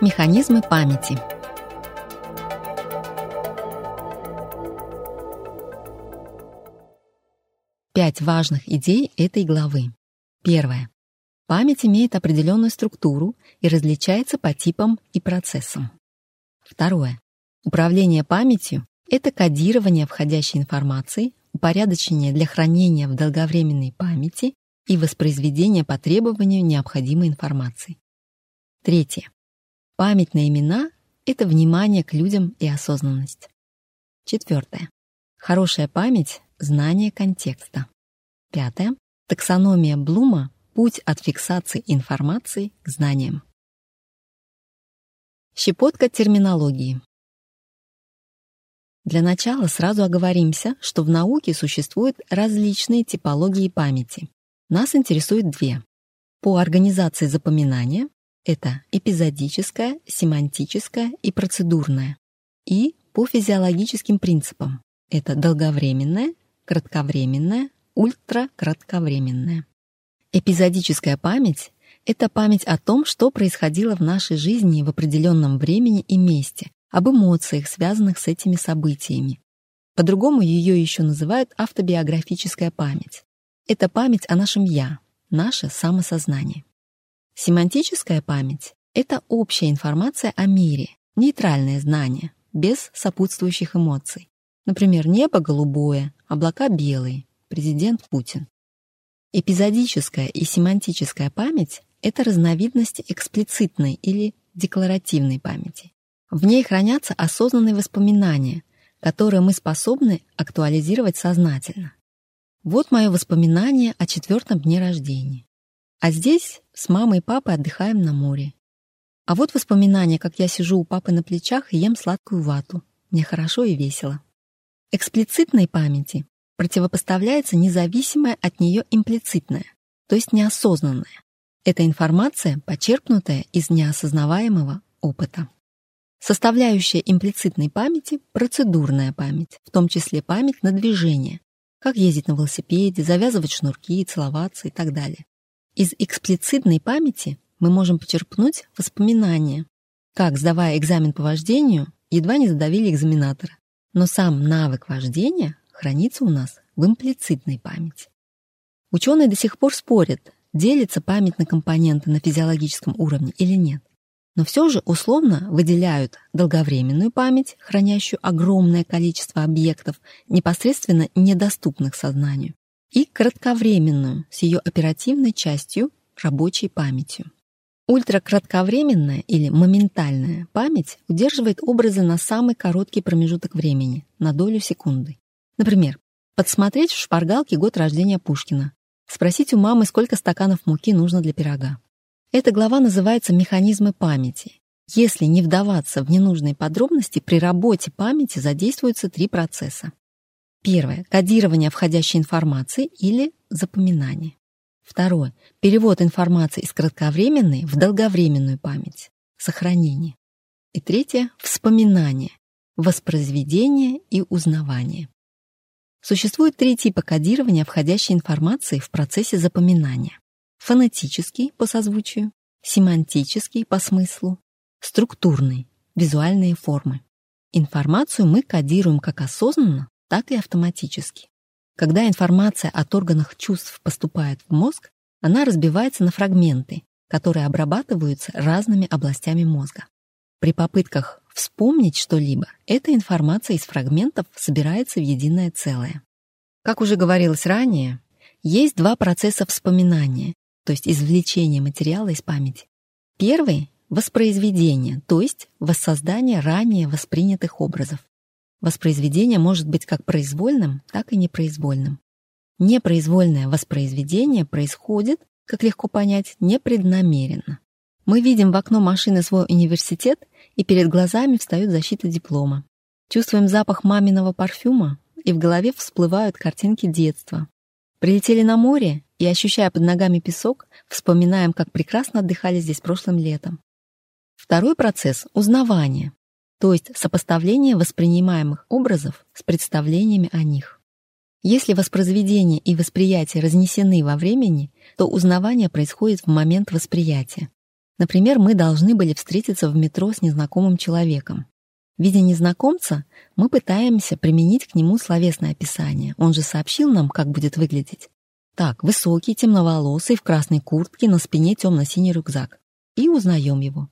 Механизмы памяти. Пять важных идей этой главы. Первое. Память имеет определенную структуру и различается по типам и процессам. Второе. Управление памятью — это кодирование входящей информации, упорядочение для хранения в долговременной памяти и воспроизведение по требованию необходимой информации. Третье. Память на имена — это внимание к людям и осознанность. Четвертое. Хорошая память — знание контекста. Пятое. Таксономия Блума — путь от фиксации информации к знаниям. Щепотка терминологии. Для начала сразу оговоримся, что в науке существуют различные типологии памяти. Нас интересует две. По организации запоминания это эпизодическое, семантическое и процедурное. И по физиологическим принципам. Это долговременное, кратковременное, ультракратковременное. Эпизодическая память — это память о том, что происходило в нашей жизни в определенном времени и месте, об эмоциях, связанных с этими событиями. По-другому ее еще называют автобиографическая память. Это память о нашем «я», наше самосознание. Семантическая память — это общая информация о мире, нейтральное знание, без сопутствующих эмоций. Например, небо голубое, облака белые, президент Путин. Эпизодическая и семантическая память — это разновидности эксплицитной или декларативной памяти. В ней хранятся осознанные воспоминания, которые мы способны актуализировать сознательно. Вот мое воспоминание о четвертом дне рождения. А здесь с мамой и папой отдыхаем на море. А вот воспоминания, как я сижу у папы на плечах и ем сладкую вату. Мне хорошо и весело. Эксплицитной памяти противопоставляется независимая от нее имплицитная, то есть неосознанная. Это информация, почерпнутая из неосознаваемого опыта. Составляющая имплицитной памяти — процедурная память, в том числе память на движение, как ездить на велосипеде, завязывать шнурки, целоваться и так далее. Из эксплицитной памяти мы можем почерпнуть воспоминания, как, сдавая экзамен по вождению, едва не задавили экзаменатора. Но сам навык вождения хранится у нас в имплицитной памяти. Ученые до сих пор спорят, делится память на компоненты на физиологическом уровне или нет. Но все же условно выделяют долговременную память, хранящую огромное количество объектов, непосредственно недоступных сознанию, и кратковременную с ее оперативной частью рабочей памятью. Ультракратковременная или моментальная память удерживает образы на самый короткий промежуток времени, на долю секунды. Например, подсмотреть в шпаргалке год рождения Пушкина, спросить у мамы, сколько стаканов муки нужно для пирога. Эта глава называется «Механизмы памяти». Если не вдаваться в ненужные подробности, при работе памяти задействуются три процесса. Первое — кодирование входящей информации или запоминание. Второе — перевод информации из кратковременной в долговременную память, сохранение. И третье — вспоминание, воспроизведение и узнавание. Существует три типа кодирования входящей информации в процессе запоминания. Фонетический по созвучию, семантический по смыслу, структурный, визуальные формы. Информацию мы кодируем как осознанно, так и автоматически. Когда информация от органов чувств поступает в мозг, она разбивается на фрагменты, которые обрабатываются разными областями мозга. При попытках вспомнить что-либо, эта информация из фрагментов собирается в единое целое. Как уже говорилось ранее, есть два процесса вспоминания, то есть извлечения материала из памяти. Первый — воспроизведение, то есть воссоздание ранее воспринятых образов. Воспроизведение может быть как произвольным, так и непроизвольным. Непроизвольное воспроизведение происходит, как легко понять, непреднамеренно. Мы видим в окно машины свой университет, и перед глазами встает защита диплома. Чувствуем запах маминого парфюма, и в голове всплывают картинки детства. Прилетели на море, и, ощущая под ногами песок, вспоминаем, как прекрасно отдыхали здесь прошлым летом. Второй процесс — узнавание. то есть сопоставление воспринимаемых образов с представлениями о них. Если воспроизведение и восприятие разнесены во времени, то узнавание происходит в момент восприятия. Например, мы должны были встретиться в метро с незнакомым человеком. Видя незнакомца, мы пытаемся применить к нему словесное описание. Он же сообщил нам, как будет выглядеть. Так, высокий, темноволосый, в красной куртке, на спине темно-синий рюкзак. И узнаем его.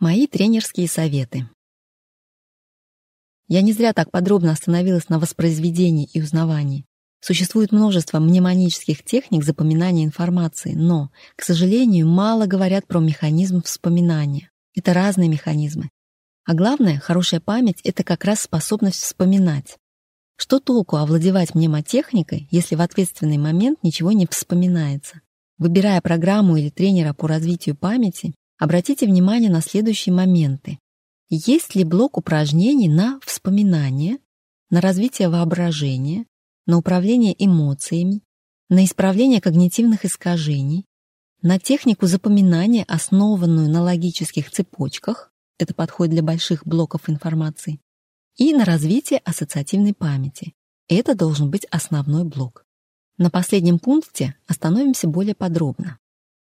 Мои тренерские советы. Я не зря так подробно остановилась на воспроизведении и узнавании. Существует множество мнемонических техник запоминания информации, но, к сожалению, мало говорят про механизм вспоминания. Это разные механизмы. А главное, хорошая память — это как раз способность вспоминать. Что толку овладевать мнемотехникой, если в ответственный момент ничего не вспоминается? Выбирая программу или тренера по развитию памяти, обратите внимание на следующие моменты. Есть ли блок упражнений на вспоминание, на развитие воображения, на управление эмоциями, на исправление когнитивных искажений, на технику запоминания, основанную на логических цепочках, это подходит для больших блоков информации, и на развитие ассоциативной памяти. Это должен быть основной блок. На последнем пункте остановимся более подробно.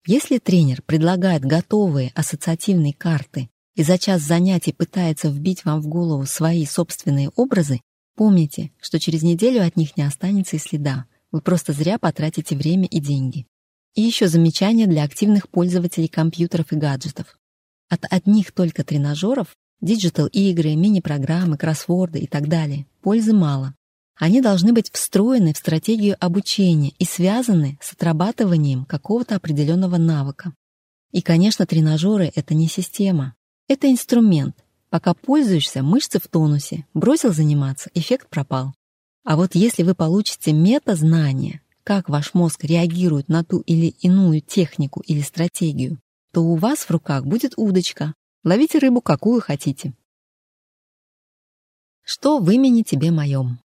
Если тренер предлагает готовые ассоциативные карты и за час занятий пытается вбить вам в голову свои собственные образы, помните, что через неделю от них не останется и следа. Вы просто зря потратите время и деньги. И еще замечание для активных пользователей компьютеров и гаджетов. От одних только тренажеров, диджитал-игры, мини-программы, кроссворды и так далее, пользы мало. Они должны быть встроены в стратегию обучения и связаны с отрабатыванием какого-то определенного навыка. И, конечно, тренажеры — это не система. Это инструмент. Пока пользуешься, мышцы в тонусе. Бросил заниматься, эффект пропал. А вот если вы получите мета-знания, как ваш мозг реагирует на ту или иную технику или стратегию, то у вас в руках будет удочка. Ловите рыбу, какую хотите. Что в имени тебе моем?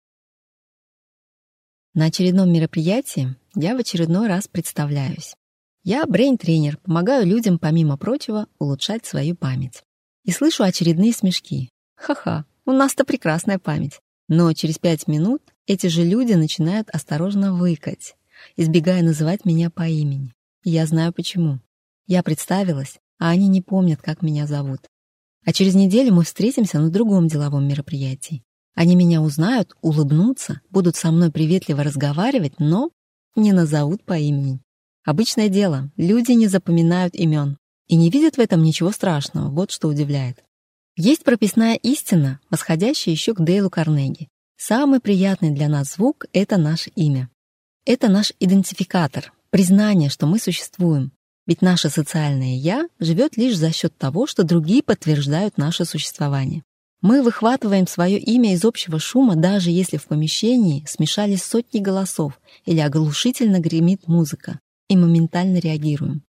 На очередном мероприятии я в очередной раз представляюсь. Я брейн-тренер, помогаю людям, помимо прочего, улучшать свою память. И слышу очередные смешки. Ха-ха, у нас-то прекрасная память. Но через пять минут эти же люди начинают осторожно выкать, избегая называть меня по имени. И я знаю почему. Я представилась, а они не помнят, как меня зовут. А через неделю мы встретимся на другом деловом мероприятии. Они меня узнают, улыбнутся, будут со мной приветливо разговаривать, но не назовут по имени. Обычное дело, люди не запоминают имен и не видят в этом ничего страшного, вот что удивляет. Есть прописная истина, восходящая еще к Дейлу Карнеги. Самый приятный для нас звук — это наше имя. Это наш идентификатор, признание, что мы существуем. Ведь наше социальное «я» живет лишь за счет того, что другие подтверждают наше существование. Мы выхватываем свое имя из общего шума, даже если в помещении смешались сотни голосов или оглушительно гремит музыка, и моментально реагируем.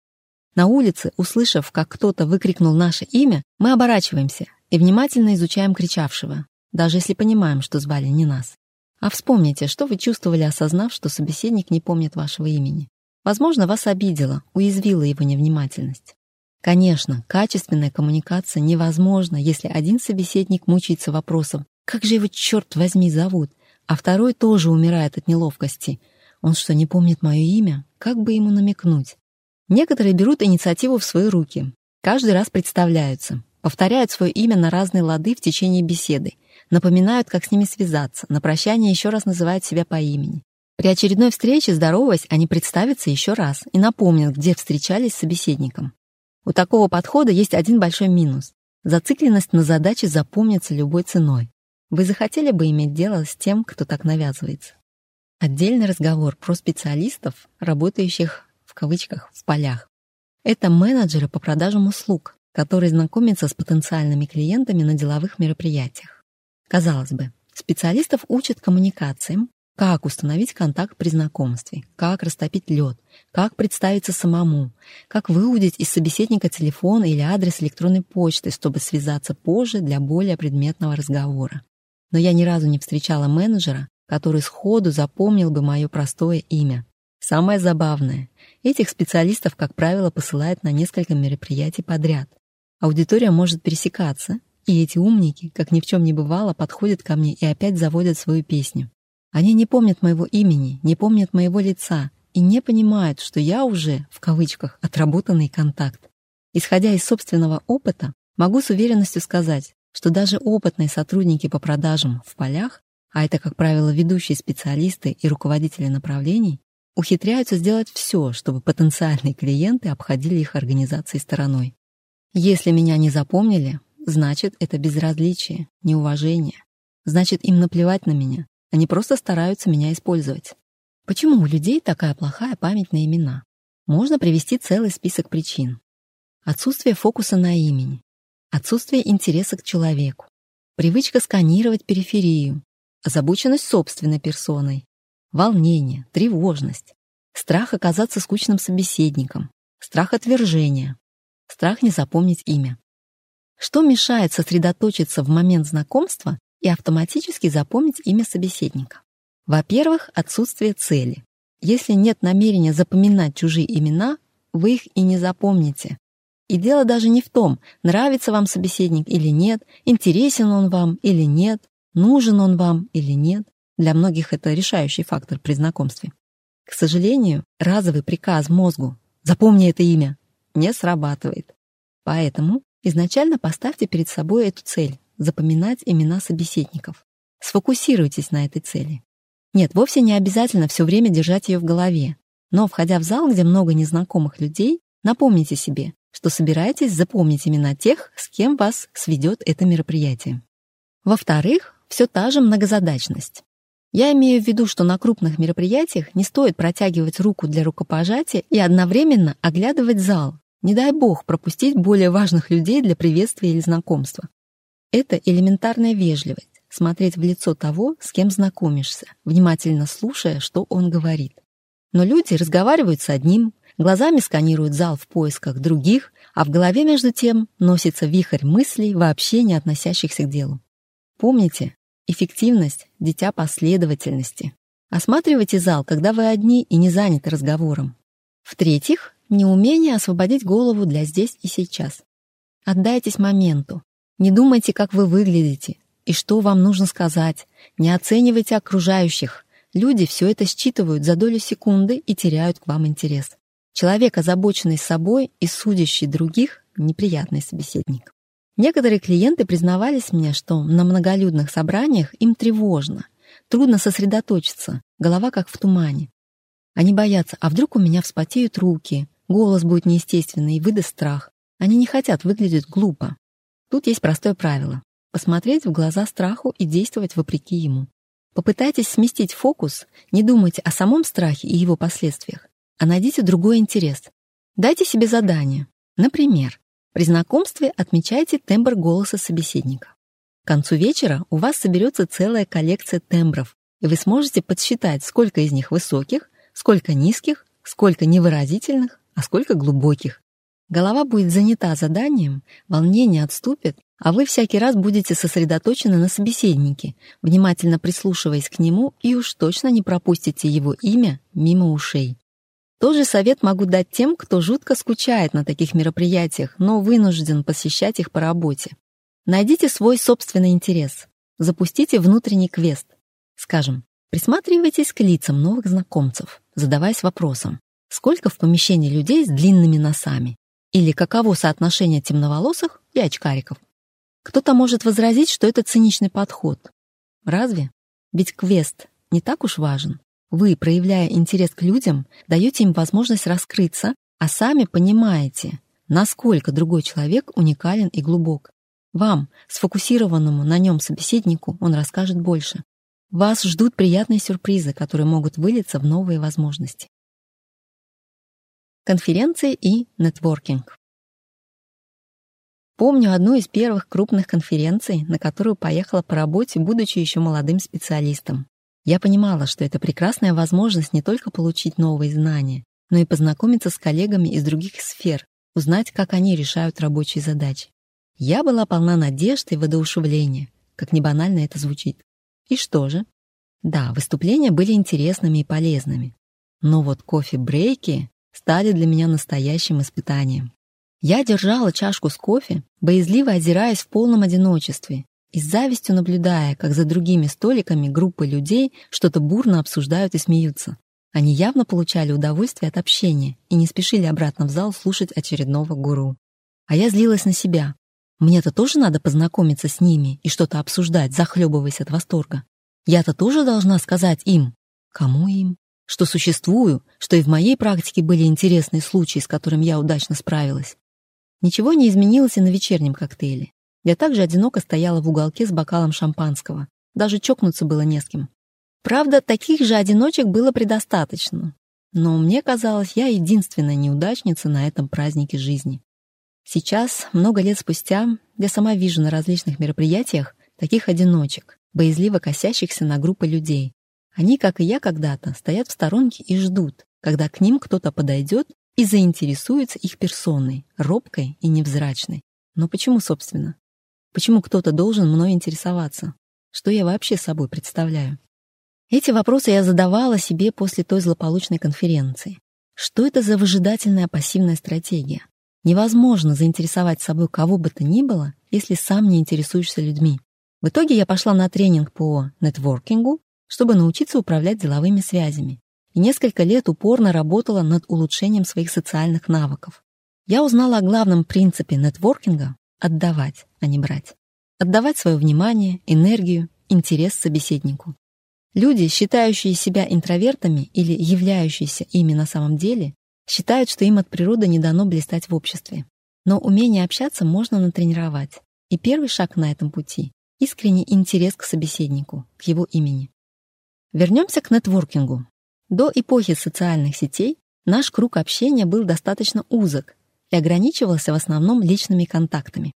На улице, услышав, как кто-то выкрикнул наше имя, мы оборачиваемся и внимательно изучаем кричавшего, даже если понимаем, что звали не нас. А вспомните, что вы чувствовали, осознав, что собеседник не помнит вашего имени. Возможно, вас обидела, уязвила его невнимательность. Конечно, качественная коммуникация невозможна, если один собеседник мучается вопросом «Как же его, черт возьми, зовут?», а второй тоже умирает от неловкости. Он что, не помнит мое имя? Как бы ему намекнуть? Некоторые берут инициативу в свои руки. Каждый раз представляются, повторяют свое имя на разные лады в течение беседы, напоминают, как с ними связаться, на прощание еще раз называют себя по имени. При очередной встрече, здороваясь, они представятся еще раз и напомнят, где встречались с собеседником. У такого подхода есть один большой минус — зацикленность на задаче запомниться любой ценой. Вы захотели бы иметь дело с тем, кто так навязывается? Отдельный разговор про специалистов, работающих в кавычках в полях. Это менеджеры по продажам услуг, которые знакомятся с потенциальными клиентами на деловых мероприятиях. Казалось бы, специалистов учат коммуникациям, как установить контакт при знакомстве, как растопить лед, как представиться самому, как выудить из собеседника телефон или адрес электронной почты, чтобы связаться позже для более предметного разговора. Но я ни разу не встречала менеджера, который сходу запомнил бы мое простое имя. Самое забавное, этих специалистов, как правило, посылают на несколько мероприятий подряд. Аудитория может пересекаться, и эти умники, как ни в чем не бывало, подходят ко мне и опять заводят свою песню. Они не помнят моего имени, не помнят моего лица и не понимают, что я уже, в кавычках, отработанный контакт. Исходя из собственного опыта, могу с уверенностью сказать, что даже опытные сотрудники по продажам в полях, а это, как правило, ведущие специалисты и руководители направлений, ухитряются сделать все, чтобы потенциальные клиенты обходили их организации стороной. Если меня не запомнили, значит, это безразличие, неуважение. Значит, им наплевать на меня. Они просто стараются меня использовать. Почему у людей такая плохая память на имена? Можно привести целый список причин. Отсутствие фокуса на имени, отсутствие интереса к человеку, привычка сканировать периферию, озабоченность собственной персоной, волнение, тревожность, страх оказаться скучным собеседником, страх отвержения, страх не запомнить имя. Что мешает сосредоточиться в момент знакомства и автоматически запомнить имя собеседника? Во-первых, отсутствие цели. Если нет намерения запоминать чужие имена, вы их и не запомните. И дело даже не в том, нравится вам собеседник или нет, интересен он вам или нет, нужен он вам или нет. Для многих это решающий фактор при знакомстве. К сожалению, разовый приказ мозгу «запомни это имя» не срабатывает. Поэтому изначально поставьте перед собой эту цель — запоминать имена собеседников. Сфокусируйтесь на этой цели. Нет, вовсе не обязательно все время держать ее в голове. Но, входя в зал, где много незнакомых людей, напомните себе, что собираетесь запомнить имена тех, с кем вас сведет это мероприятие. Во-вторых, все та же многозадачность. Я имею в виду, что на крупных мероприятиях не стоит протягивать руку для рукопожатия и одновременно оглядывать зал. Не дай бог пропустить более важных людей для приветствия или знакомства. Это элементарная вежливость — смотреть в лицо того, с кем знакомишься, внимательно слушая, что он говорит. Но люди разговаривают с одним, Глазами сканируют зал в поисках других, а в голове между тем носится вихрь мыслей, вообще не относящихся к делу. Помните, эффективность — дитя последовательности. Осматривайте зал, когда вы одни и не заняты разговором. В-третьих, неумение освободить голову для здесь и сейчас. Отдайтесь моменту. Не думайте, как вы выглядите и что вам нужно сказать. Не оценивайте окружающих. Люди все это считывают за долю секунды и теряют к вам интерес. Человек, озабоченный собой и судящий других, неприятный собеседник. Некоторые клиенты признавались мне, что на многолюдных собраниях им тревожно, трудно сосредоточиться, голова как в тумане. Они боятся, а вдруг у меня вспотеют руки, голос будет неестественный и выдаст страх. Они не хотят выглядеть глупо. Тут есть простое правило — посмотреть в глаза страху и действовать вопреки ему. Попытайтесь сместить фокус, не думайте о самом страхе и его последствиях, а найдите другой интерес. Дайте себе задание. Например, при знакомстве отмечайте тембр голоса собеседника. К концу вечера у вас соберется целая коллекция тембров, и вы сможете подсчитать, сколько из них высоких, сколько низких, сколько невыразительных, а сколько глубоких. Голова будет занята заданием, волнение отступит, а вы всякий раз будете сосредоточены на собеседнике, внимательно прислушиваясь к нему и уж точно не пропустите его имя мимо ушей. Тот же совет могу дать тем, кто жутко скучает на таких мероприятиях, но вынужден посещать их по работе. Найдите свой собственный интерес. Запустите внутренний квест. Скажем, присматривайтесь к лицам новых знакомцев, задаваясь вопросом, сколько в помещении людей с длинными носами? Или каково соотношение темноволосых и очкариков? Кто-то может возразить, что это циничный подход. Разве? Ведь квест не так уж важен. Вы, проявляя интерес к людям, даете им возможность раскрыться, а сами понимаете, насколько другой человек уникален и глубок. Вам, сфокусированному на нем собеседнику, он расскажет больше. Вас ждут приятные сюрпризы, которые могут вылиться в новые возможности. Конференции и нетворкинг. Помню одну из первых крупных конференций, на которую поехала по работе, будучи еще молодым специалистом. Я понимала, что это прекрасная возможность не только получить новые знания, но и познакомиться с коллегами из других сфер, узнать, как они решают рабочие задачи. Я была полна надежд и воодушевления, как не банально это звучит. И что же? Да, выступления были интересными и полезными. Но вот кофе-брейки стали для меня настоящим испытанием. Я держала чашку с кофе, боязливо озираясь в полном одиночестве и с завистью наблюдая, как за другими столиками группы людей что-то бурно обсуждают и смеются. Они явно получали удовольствие от общения и не спешили обратно в зал слушать очередного гуру. А я злилась на себя. Мне-то тоже надо познакомиться с ними и что-то обсуждать, захлебываясь от восторга. Я-то тоже должна сказать им. Кому им? Что существую, что и в моей практике были интересные случаи, с которыми я удачно справилась. Ничего не изменилось и на вечернем коктейле. Я также одиноко стояла в уголке с бокалом шампанского. Даже чокнуться было не с кем. Правда, таких же одиночек было предостаточно. Но мне казалось, я единственная неудачница на этом празднике жизни. Сейчас, много лет спустя, я сама вижу на различных мероприятиях таких одиночек, боязливо косящихся на группы людей. Они, как и я когда-то, стоят в сторонке и ждут, когда к ним кто-то подойдет и заинтересуется их персоной, робкой и невзрачной. Но почему, собственно? Почему кто-то должен мной интересоваться? Что я вообще собой представляю? Эти вопросы я задавала себе после той злополучной конференции. Что это за выжидательная пассивная стратегия? Невозможно заинтересовать собой кого бы то ни было, если сам не интересуешься людьми. В итоге я пошла на тренинг по нетворкингу, чтобы научиться управлять деловыми связями, и несколько лет упорно работала над улучшением своих социальных навыков. Я узнала о главном принципе нетворкинга — отдавать, а не брать. Отдавать свое внимание, энергию, интерес собеседнику. Люди, считающие себя интровертами или являющиеся ими на самом деле, считают, что им от природы не дано блистать в обществе. Но умение общаться можно натренировать. И первый шаг на этом пути — искренний интерес к собеседнику, к его имени. Вернемся к нетворкингу. До эпохи социальных сетей наш круг общения был достаточно узок и ограничивался в основном личными контактами.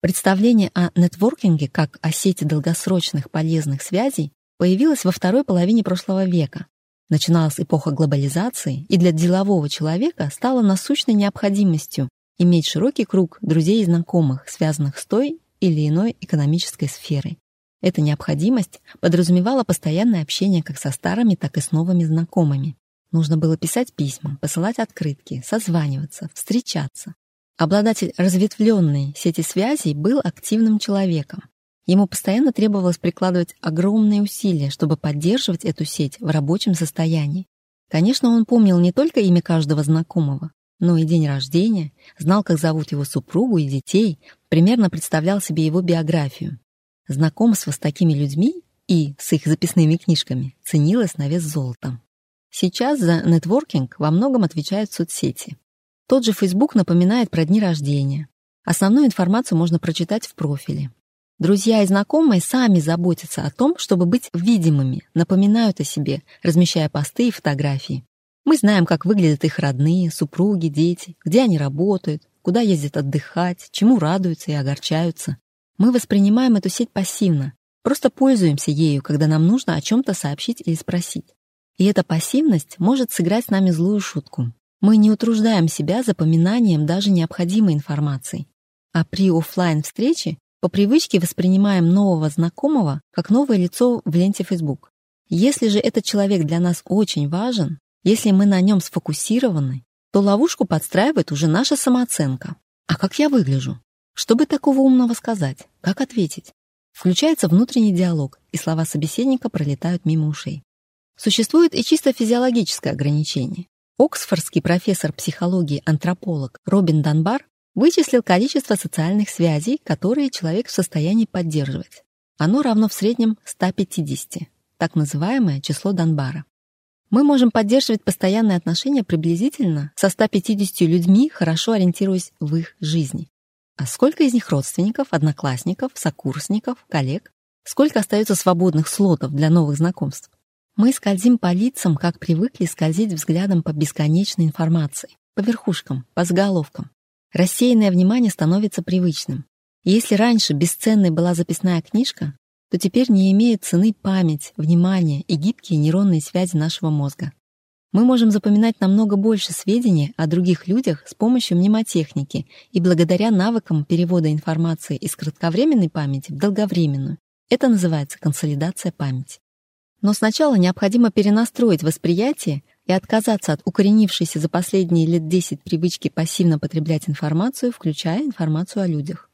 Представление о нетворкинге как о сети долгосрочных полезных связей появилась во второй половине прошлого века. Начиналась эпоха глобализации, и для делового человека стало насущной необходимостью иметь широкий круг друзей и знакомых, связанных с той или иной экономической сферой. Эта необходимость подразумевала постоянное общение как со старыми, так и с новыми знакомыми. Нужно было писать письма, посылать открытки, созваниваться, встречаться. Обладатель разветвленной сети связей был активным человеком. Ему постоянно требовалось прикладывать огромные усилия, чтобы поддерживать эту сеть в рабочем состоянии. Конечно, он помнил не только имя каждого знакомого, но и день рождения, знал, как зовут его супругу и детей, примерно представлял себе его биографию. Знакомство с такими людьми и с их записными книжками ценилось на вес золота. Сейчас за нетворкинг во многом отвечают соцсети. Тот же Facebook напоминает про дни рождения. Основную информацию можно прочитать в профиле. Друзья и знакомые сами заботятся о том, чтобы быть видимыми, напоминают о себе, размещая посты и фотографии. Мы знаем, как выглядят их родные, супруги, дети, где они работают, куда ездят отдыхать, чему радуются и огорчаются. Мы воспринимаем эту сеть пассивно, просто пользуемся ею, когда нам нужно о чем-то сообщить или спросить. И эта пассивность может сыграть с нами злую шутку. Мы не утруждаем себя запоминанием даже необходимой информации. А при офлайн встрече по привычке воспринимаем нового знакомого как новое лицо в ленте Facebook. Если же этот человек для нас очень важен, если мы на нем сфокусированы, то ловушку подстраивает уже наша самооценка. А как я выгляжу? Что бы такого умного сказать? Как ответить? Включается внутренний диалог, и слова собеседника пролетают мимо ушей. Существует и чисто физиологическое ограничение. Оксфордский профессор психологии-антрополог Робин Данбар вычислил количество социальных связей, которые человек в состоянии поддерживать. Оно равно в среднем 150, так называемое число Данбара. Мы можем поддерживать постоянные отношения приблизительно со 150 людьми, хорошо ориентируясь в их жизни. А сколько из них родственников, одноклассников, сокурсников, коллег? Сколько остается свободных слотов для новых знакомств? Мы скользим по лицам, как привыкли скользить взглядом по бесконечной информации, по верхушкам, по заголовкам. Рассеянное внимание становится привычным. Если раньше бесценной была записная книжка, то теперь не имеет цены память, внимание и гибкие нейронные связи нашего мозга. Мы можем запоминать намного больше сведений о других людях с помощью мнемотехники и благодаря навыкам перевода информации из кратковременной памяти в долговременную. Это называется консолидация памяти. Но сначала необходимо перенастроить восприятие и отказаться от укоренившейся за последние лет 10 привычки пассивно потреблять информацию, включая информацию о людях.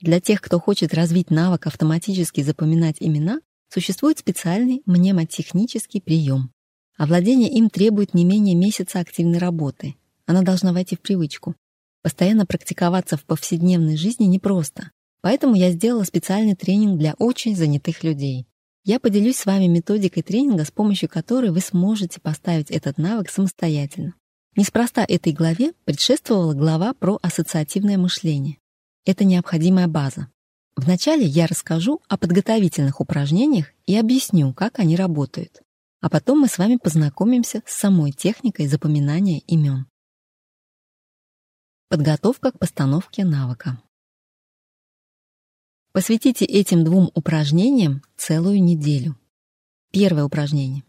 Для тех, кто хочет развить навык автоматически запоминать имена, существует специальный мнемотехнический прием. Овладение им требует не менее месяца активной работы. Она должна войти в привычку. Постоянно практиковаться в повседневной жизни непросто. Поэтому я сделала специальный тренинг для очень занятых людей. Я поделюсь с вами методикой тренинга, с помощью которой вы сможете поставить этот навык самостоятельно. Неспроста этой главе предшествовала глава про ассоциативное мышление. Это необходимая база. Вначале я расскажу о подготовительных упражнениях и объясню, как они работают. А потом мы с вами познакомимся с самой техникой запоминания имен. Подготовка к постановке навыка. Посвятите этим двум упражнениям целую неделю. Первое упражнение.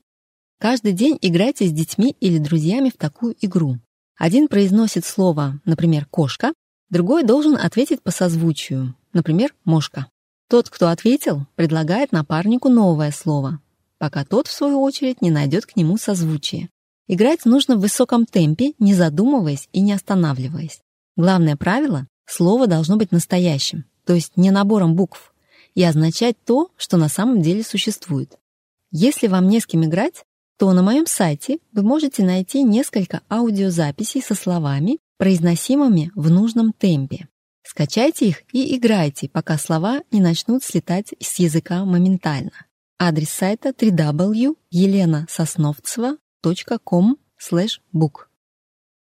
Каждый день играйте с детьми или друзьями в такую игру. Один произносит слово, например, «кошка», другой должен ответить по созвучию, например, «мошка». Тот, кто ответил, предлагает напарнику новое слово, пока тот, в свою очередь, не найдет к нему созвучие. Играть нужно в высоком темпе, не задумываясь и не останавливаясь. Главное правило — слово должно быть настоящим то есть не набором букв, и означать то, что на самом деле существует. Если вам не с кем играть, то на моем сайте вы можете найти несколько аудиозаписей со словами, произносимыми в нужном темпе. Скачайте их и играйте, пока слова не начнут слетать с языка моментально. Адрес сайта www.еленасосновцева.com book.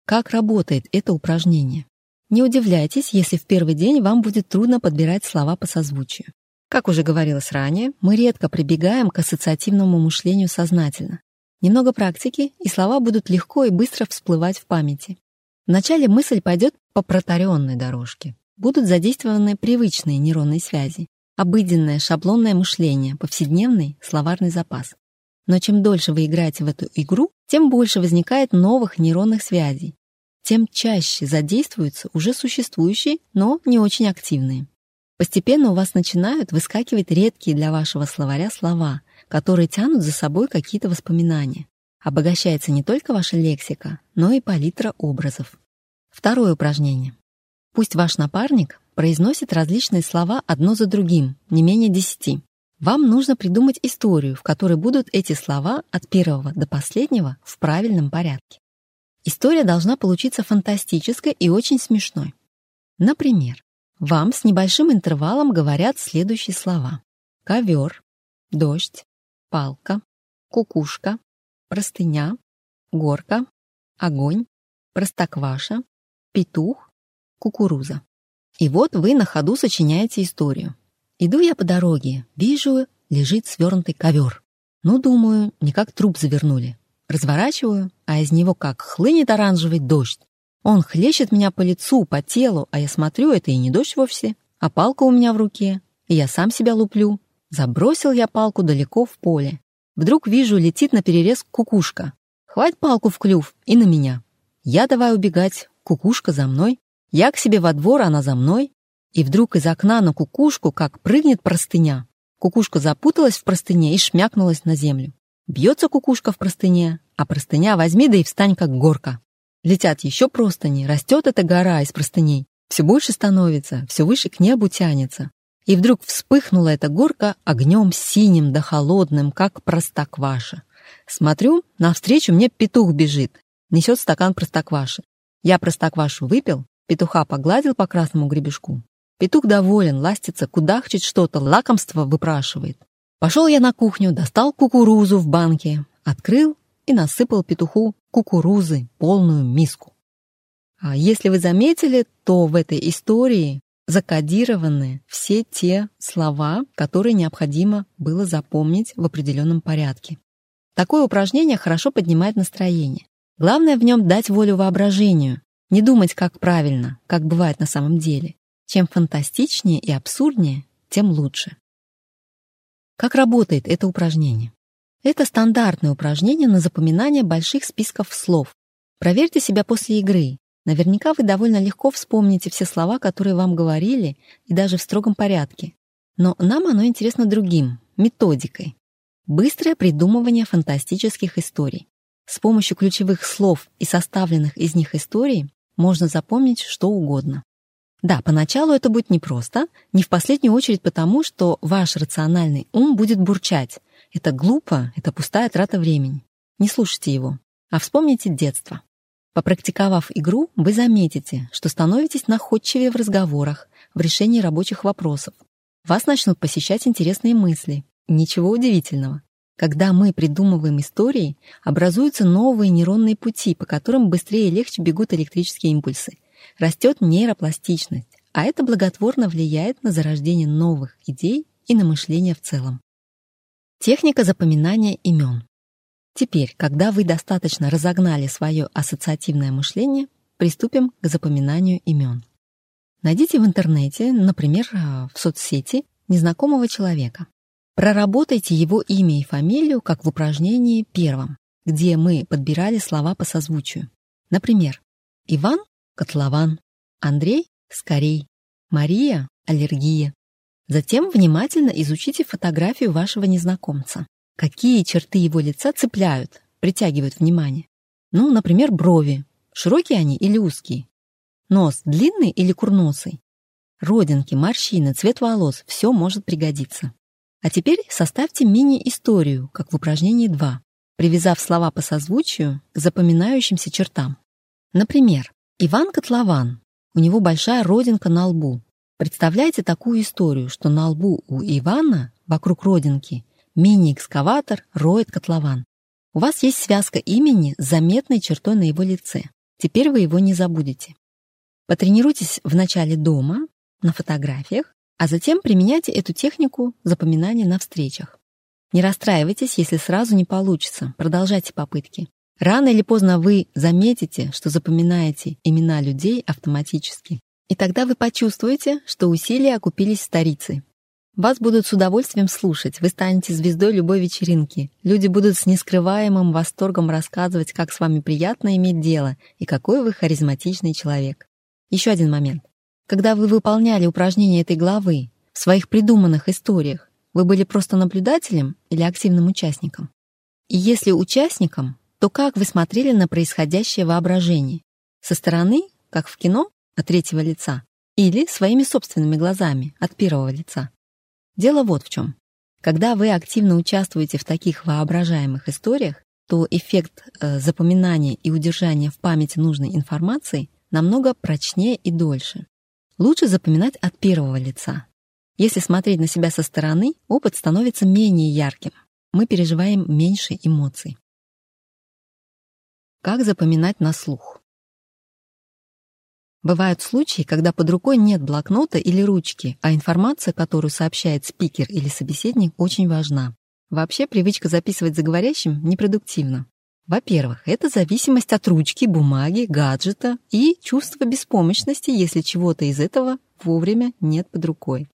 Как работает это упражнение? Не удивляйтесь, если в первый день вам будет трудно подбирать слова по созвучию. Как уже говорилось ранее, мы редко прибегаем к ассоциативному мышлению сознательно. Немного практики, и слова будут легко и быстро всплывать в памяти. Вначале мысль пойдет по протаренной дорожке. Будут задействованы привычные нейронные связи, обыденное шаблонное мышление, повседневный словарный запас. Но чем дольше вы играете в эту игру, тем больше возникает новых нейронных связей, тем чаще задействуются уже существующие, но не очень активные. Постепенно у вас начинают выскакивать редкие для вашего словаря слова, которые тянут за собой какие-то воспоминания. Обогащается не только ваша лексика, но и палитра образов. Второе упражнение. Пусть ваш напарник произносит различные слова одно за другим, не менее десяти. Вам нужно придумать историю, в которой будут эти слова от первого до последнего в правильном порядке. История должна получиться фантастической и очень смешной. Например, вам с небольшим интервалом говорят следующие слова. Ковер, дождь, палка, кукушка, простыня, горка, огонь, простокваша, петух, кукуруза. И вот вы на ходу сочиняете историю. Иду я по дороге, вижу, лежит свернутый ковер. Ну, думаю, не как труп завернули. Разворачиваю, а из него как хлынет оранжевый дождь. Он хлещет меня по лицу, по телу, а я смотрю, это и не дождь вовсе, а палка у меня в руке, и я сам себя луплю. Забросил я палку далеко в поле. Вдруг вижу, летит на перерез кукушка. Хвать палку в клюв и на меня. Я давай убегать, кукушка за мной. Я к себе во двор, она за мной. И вдруг из окна на кукушку как прыгнет простыня. Кукушка запуталась в простыне и шмякнулась на землю. Бьется кукушка в простыне, а простыня возьми да и встань, как горка. Летят еще простыни, растет эта гора из простыней. Все больше становится, все выше к небу тянется. И вдруг вспыхнула эта горка огнем синим да холодным, как простокваша. Смотрю, навстречу мне петух бежит, несет стакан простокваши. Я простоквашу выпил, петуха погладил по красному гребешку. Петух доволен, ластится, кудахчет что-то, лакомство выпрашивает. Пошел я на кухню, достал кукурузу в банке, открыл и насыпал петуху кукурузы, полную миску. А если вы заметили, то в этой истории закодированы все те слова, которые необходимо было запомнить в определенном порядке. Такое упражнение хорошо поднимает настроение. Главное в нем дать волю воображению, не думать, как правильно, как бывает на самом деле. Чем фантастичнее и абсурднее, тем лучше. Как работает это упражнение? Это стандартное упражнение на запоминание больших списков слов. Проверьте себя после игры. Наверняка вы довольно легко вспомните все слова, которые вам говорили, и даже в строгом порядке. Но нам оно интересно другим — методикой. Быстрое придумывание фантастических историй. С помощью ключевых слов и составленных из них историй можно запомнить что угодно. Да, поначалу это будет непросто, не в последнюю очередь потому, что ваш рациональный ум будет бурчать. Это глупо, это пустая трата времени. Не слушайте его, а вспомните детство. Попрактиковав игру, вы заметите, что становитесь находчивее в разговорах, в решении рабочих вопросов. Вас начнут посещать интересные мысли. Ничего удивительного. Когда мы придумываем истории, образуются новые нейронные пути, по которым быстрее и легче бегут электрические импульсы. Растет нейропластичность, а это благотворно влияет на зарождение новых идей и на мышление в целом. Техника запоминания имен. Теперь, когда вы достаточно разогнали свое ассоциативное мышление, приступим к запоминанию имен. Найдите в интернете, например, в соцсети, незнакомого человека. Проработайте его имя и фамилию, как в упражнении первом, где мы подбирали слова по созвучию. Например, Иван – котлован, Андрей – скорей, Мария – аллергия. Затем внимательно изучите фотографию вашего незнакомца. Какие черты его лица цепляют, притягивают внимание? Ну, например, брови. Широкие они или узкие? Нос длинный или курносый? Родинки, морщины, цвет волос – все может пригодиться. А теперь составьте мини-историю, как в упражнении 2, привязав слова по созвучию к запоминающимся чертам. Например, Иван Котлован. У него большая родинка на лбу. Представляете такую историю, что на лбу у Ивана, вокруг родинки, Мини-экскаватор роет котлован. У вас есть связка имени с заметной чертой на его лице. Теперь вы его не забудете. Потренируйтесь вначале дома, на фотографиях, а затем применяйте эту технику запоминания на встречах. Не расстраивайтесь, если сразу не получится, продолжайте попытки. Рано или поздно вы заметите, что запоминаете имена людей автоматически. И тогда вы почувствуете, что усилия окупились старицей. Вас будут с удовольствием слушать, вы станете звездой любой вечеринки. Люди будут с нескрываемым восторгом рассказывать, как с вами приятно иметь дело и какой вы харизматичный человек. Еще один момент. Когда вы выполняли упражнения этой главы в своих придуманных историях, вы были просто наблюдателем или активным участником? И если участником, то как вы смотрели на происходящее воображение? Со стороны, как в кино, от третьего лица, или своими собственными глазами, от первого лица? Дело вот в чем. Когда вы активно участвуете в таких воображаемых историях, то эффект э, запоминания и удержания в памяти нужной информации намного прочнее и дольше. Лучше запоминать от первого лица. Если смотреть на себя со стороны, опыт становится менее ярким. Мы переживаем меньше эмоций. Как запоминать на слух? Бывают случаи, когда под рукой нет блокнота или ручки, а информация, которую сообщает спикер или собеседник, очень важна. Вообще привычка записывать за говорящим непродуктивна. Во-первых, это зависимость от ручки, бумаги, гаджета и чувство беспомощности, если чего-то из этого вовремя нет под рукой.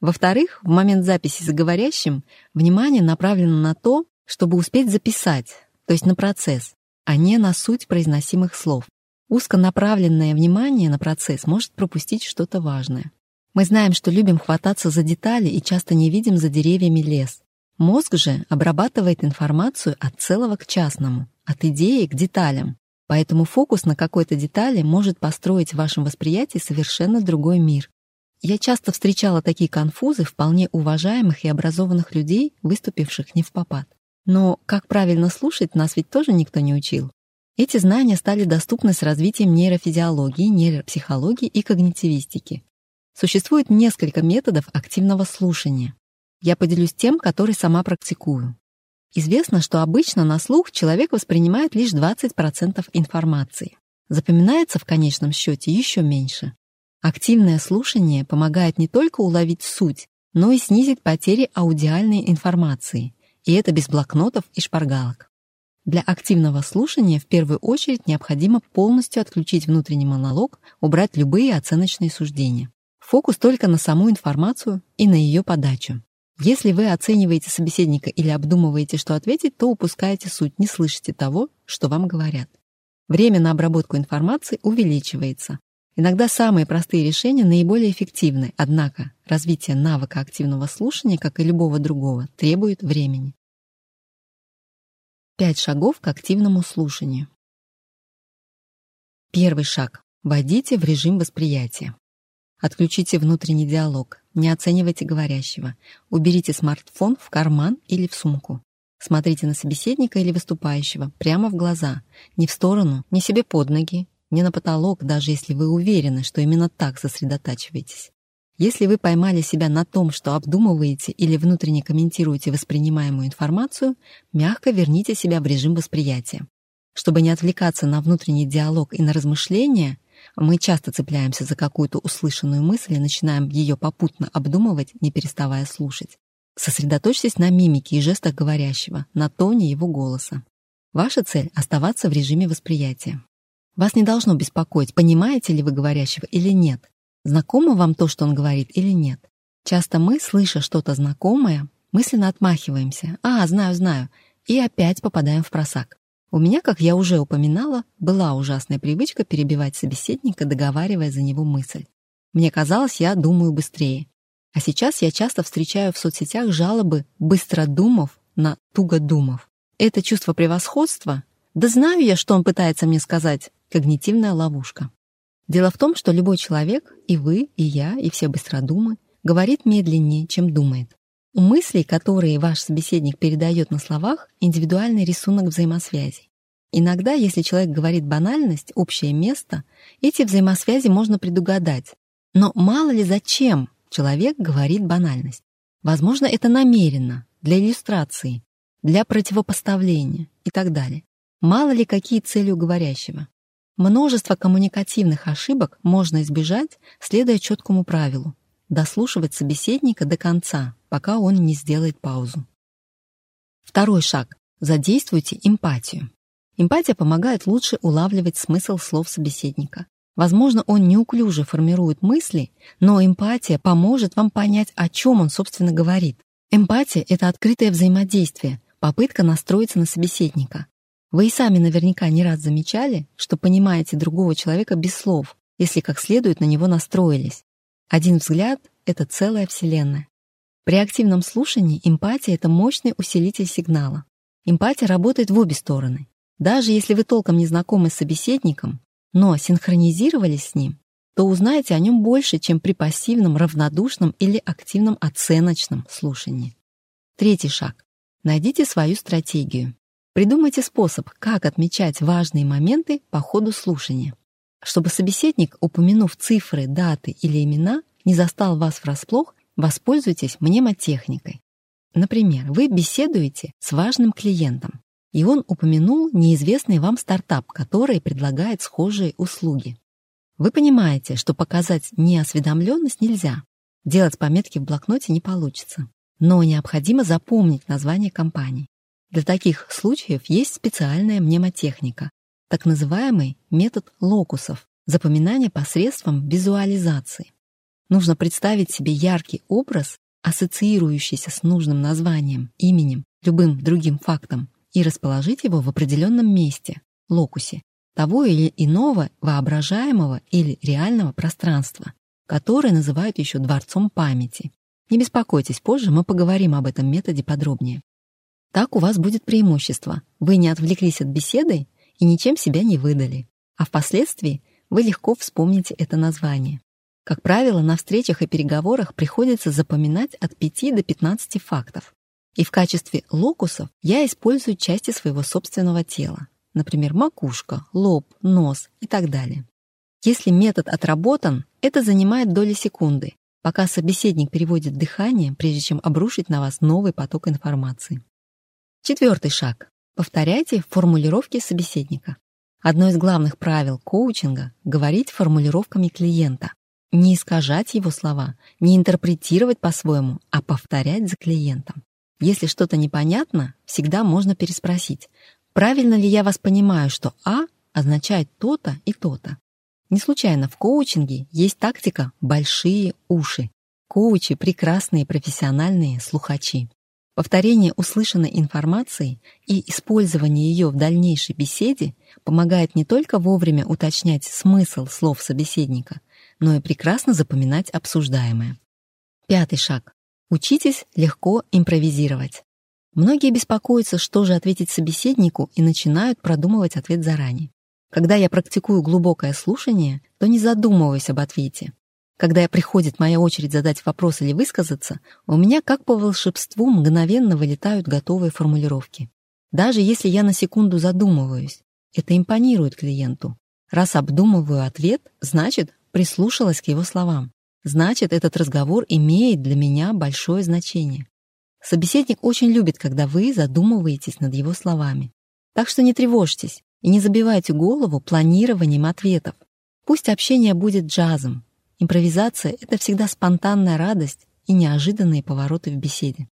Во-вторых, в момент записи за говорящим внимание направлено на то, чтобы успеть записать, то есть на процесс, а не на суть произносимых слов. Узконаправленное внимание на процесс может пропустить что-то важное. Мы знаем, что любим хвататься за детали и часто не видим за деревьями лес. Мозг же обрабатывает информацию от целого к частному, от идеи к деталям. Поэтому фокус на какой-то детали может построить в вашем восприятии совершенно другой мир. Я часто встречала такие конфузы вполне уважаемых и образованных людей, выступивших не в попад. Но как правильно слушать, нас ведь тоже никто не учил. Эти знания стали доступны с развитием нейрофизиологии, нейропсихологии и когнитивистики. Существует несколько методов активного слушания. Я поделюсь тем, который сама практикую. Известно, что обычно на слух человек воспринимает лишь 20% информации. Запоминается в конечном счете еще меньше. Активное слушание помогает не только уловить суть, но и снизить потери аудиальной информации. И это без блокнотов и шпаргалок. Для активного слушания в первую очередь необходимо полностью отключить внутренний монолог, убрать любые оценочные суждения. Фокус только на саму информацию и на ее подачу. Если вы оцениваете собеседника или обдумываете, что ответить, то упускаете суть, не слышите того, что вам говорят. Время на обработку информации увеличивается. Иногда самые простые решения наиболее эффективны, однако развитие навыка активного слушания, как и любого другого, требует времени. Пять шагов к активному слушанию. Первый шаг. Войдите в режим восприятия. Отключите внутренний диалог, не оценивайте говорящего. Уберите смартфон в карман или в сумку. Смотрите на собеседника или выступающего прямо в глаза, не в сторону, не себе под ноги, не на потолок, даже если вы уверены, что именно так сосредотачиваетесь. Если вы поймали себя на том, что обдумываете или внутренне комментируете воспринимаемую информацию, мягко верните себя в режим восприятия. Чтобы не отвлекаться на внутренний диалог и на размышления, мы часто цепляемся за какую-то услышанную мысль и начинаем ее попутно обдумывать, не переставая слушать. Сосредоточьтесь на мимике и жестах говорящего, на тоне его голоса. Ваша цель — оставаться в режиме восприятия. Вас не должно беспокоить, понимаете ли вы говорящего или нет, знакомо вам то, что он говорит или нет. Часто мы, слыша что-то знакомое, мысленно отмахиваемся «А, знаю, знаю», и опять попадаем в просак. У меня, как я уже упоминала, была ужасная привычка перебивать собеседника, договаривая за него мысль. Мне казалось, я думаю быстрее. А сейчас я часто встречаю в соцсетях жалобы «быстро думав» на «туго думав». Это чувство превосходства? Да знаю я, что он пытается мне сказать. Когнитивная ловушка. Дело в том, что любой человек, и вы, и я, и все быстродумы, говорит медленнее, чем думает. У мыслей, которые ваш собеседник передает на словах, индивидуальный рисунок взаимосвязей. Иногда, если человек говорит банальность, общее место, эти взаимосвязи можно предугадать. Но мало ли зачем человек говорит банальность. Возможно, это намеренно, для иллюстрации, для противопоставления и так далее. Мало ли какие цели у говорящего. Множество коммуникативных ошибок можно избежать, следуя четкому правилу — дослушивать собеседника до конца, пока он не сделает паузу. Второй шаг. Задействуйте эмпатию. Эмпатия помогает лучше улавливать смысл слов собеседника. Возможно, он неуклюже формирует мысли, но эмпатия поможет вам понять, о чем он, собственно, говорит. Эмпатия — это открытое взаимодействие, попытка настроиться на собеседника. Вы и сами наверняка не раз замечали, что понимаете другого человека без слов, если как следует на него настроились. Один взгляд — это целая вселенная. При активном слушании эмпатия — это мощный усилитель сигнала. Эмпатия работает в обе стороны. Даже если вы толком не знакомы с собеседником, но синхронизировались с ним, то узнаете о нем больше, чем при пассивном, равнодушном или активном оценочном слушании. Третий шаг. Найдите свою стратегию. Придумайте способ, как отмечать важные моменты по ходу слушания, чтобы собеседник, упомянув цифры, даты или имена, не застал вас врасплох, воспользуйтесь мнемотехникой. Например, вы беседуете с важным клиентом, и он упомянул неизвестный вам стартап, который предлагает схожие услуги. Вы понимаете, что показать неосведомленность нельзя, делать пометки в блокноте не получится, но необходимо запомнить название компании. Для таких случаев есть специальная мнемотехника, так называемый метод локусов, запоминание посредством визуализации. Нужно представить себе яркий образ, ассоциирующийся с нужным названием, именем, любым другим фактом, и расположить его в определенном месте, локусе, того или иного воображаемого или реального пространства, которое называют еще дворцом памяти. Не беспокойтесь, позже мы поговорим об этом методе подробнее. Так у вас будет преимущество. Вы не отвлеклись от беседы и ничем себя не выдали. А впоследствии вы легко вспомните это название. Как правило, на встречах и переговорах приходится запоминать от 5 до 15 фактов. И в качестве локусов я использую части своего собственного тела, например, макушка, лоб, нос и так далее. Если метод отработан, это занимает доли секунды, пока собеседник переводит дыхание, прежде чем обрушить на вас новый поток информации. Четвертый шаг. Повторяйте формулировки собеседника. Одно из главных правил коучинга — говорить формулировками клиента. Не искажать его слова, не интерпретировать по-своему, а повторять за клиентом. Если что-то непонятно, всегда можно переспросить, правильно ли я вас понимаю, что «а» означает то-то и то-то. Не случайно в коучинге есть тактика «большие уши». Коучи — прекрасные профессиональные слухачи. Повторение услышанной информации и использование ее в дальнейшей беседе помогает не только вовремя уточнять смысл слов собеседника, но и прекрасно запоминать обсуждаемое. Пятый шаг. Учитесь легко импровизировать. Многие беспокоятся, что же ответить собеседнику, и начинают продумывать ответ заранее. Когда я практикую глубокое слушание, то не задумываюсь об ответе. Когда приходит моя очередь задать вопрос или высказаться, у меня как по волшебству мгновенно вылетают готовые формулировки. Даже если я на секунду задумываюсь, это импонирует клиенту. Раз обдумываю ответ, значит, прислушалась к его словам. Значит, этот разговор имеет для меня большое значение. Собеседник очень любит, когда вы задумываетесь над его словами. Так что не тревожьтесь и не забивайте голову планированием ответов. Пусть общение будет джазом. Импровизация — это всегда спонтанная радость и неожиданные повороты в беседе.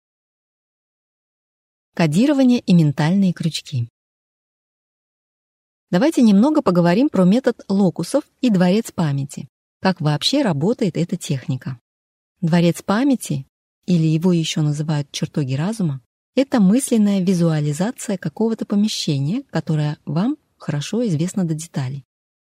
Кодирование и ментальные крючки. Давайте немного поговорим про метод локусов и дворец памяти. Как вообще работает эта техника? Дворец памяти или его еще называют чертоги разума, это мысленная визуализация какого-то помещения, которое вам хорошо известно до деталей.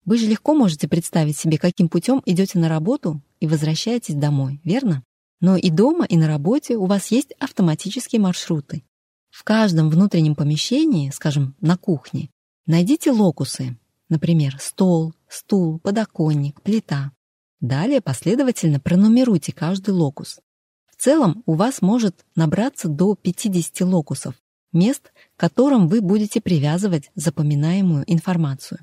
Вы же легко можете представить себе, каким путем идете на работу и возвращаетесь домой, верно? Но и дома, и на работе у вас есть автоматические маршруты. В каждом внутреннем помещении, скажем, на кухне, найдите локусы, например, стол, стул, подоконник, плита. Далее последовательно пронумеруйте каждый локус. В целом у вас может набраться до 50 локусов, мест, к которым вы будете привязывать запоминаемую информацию.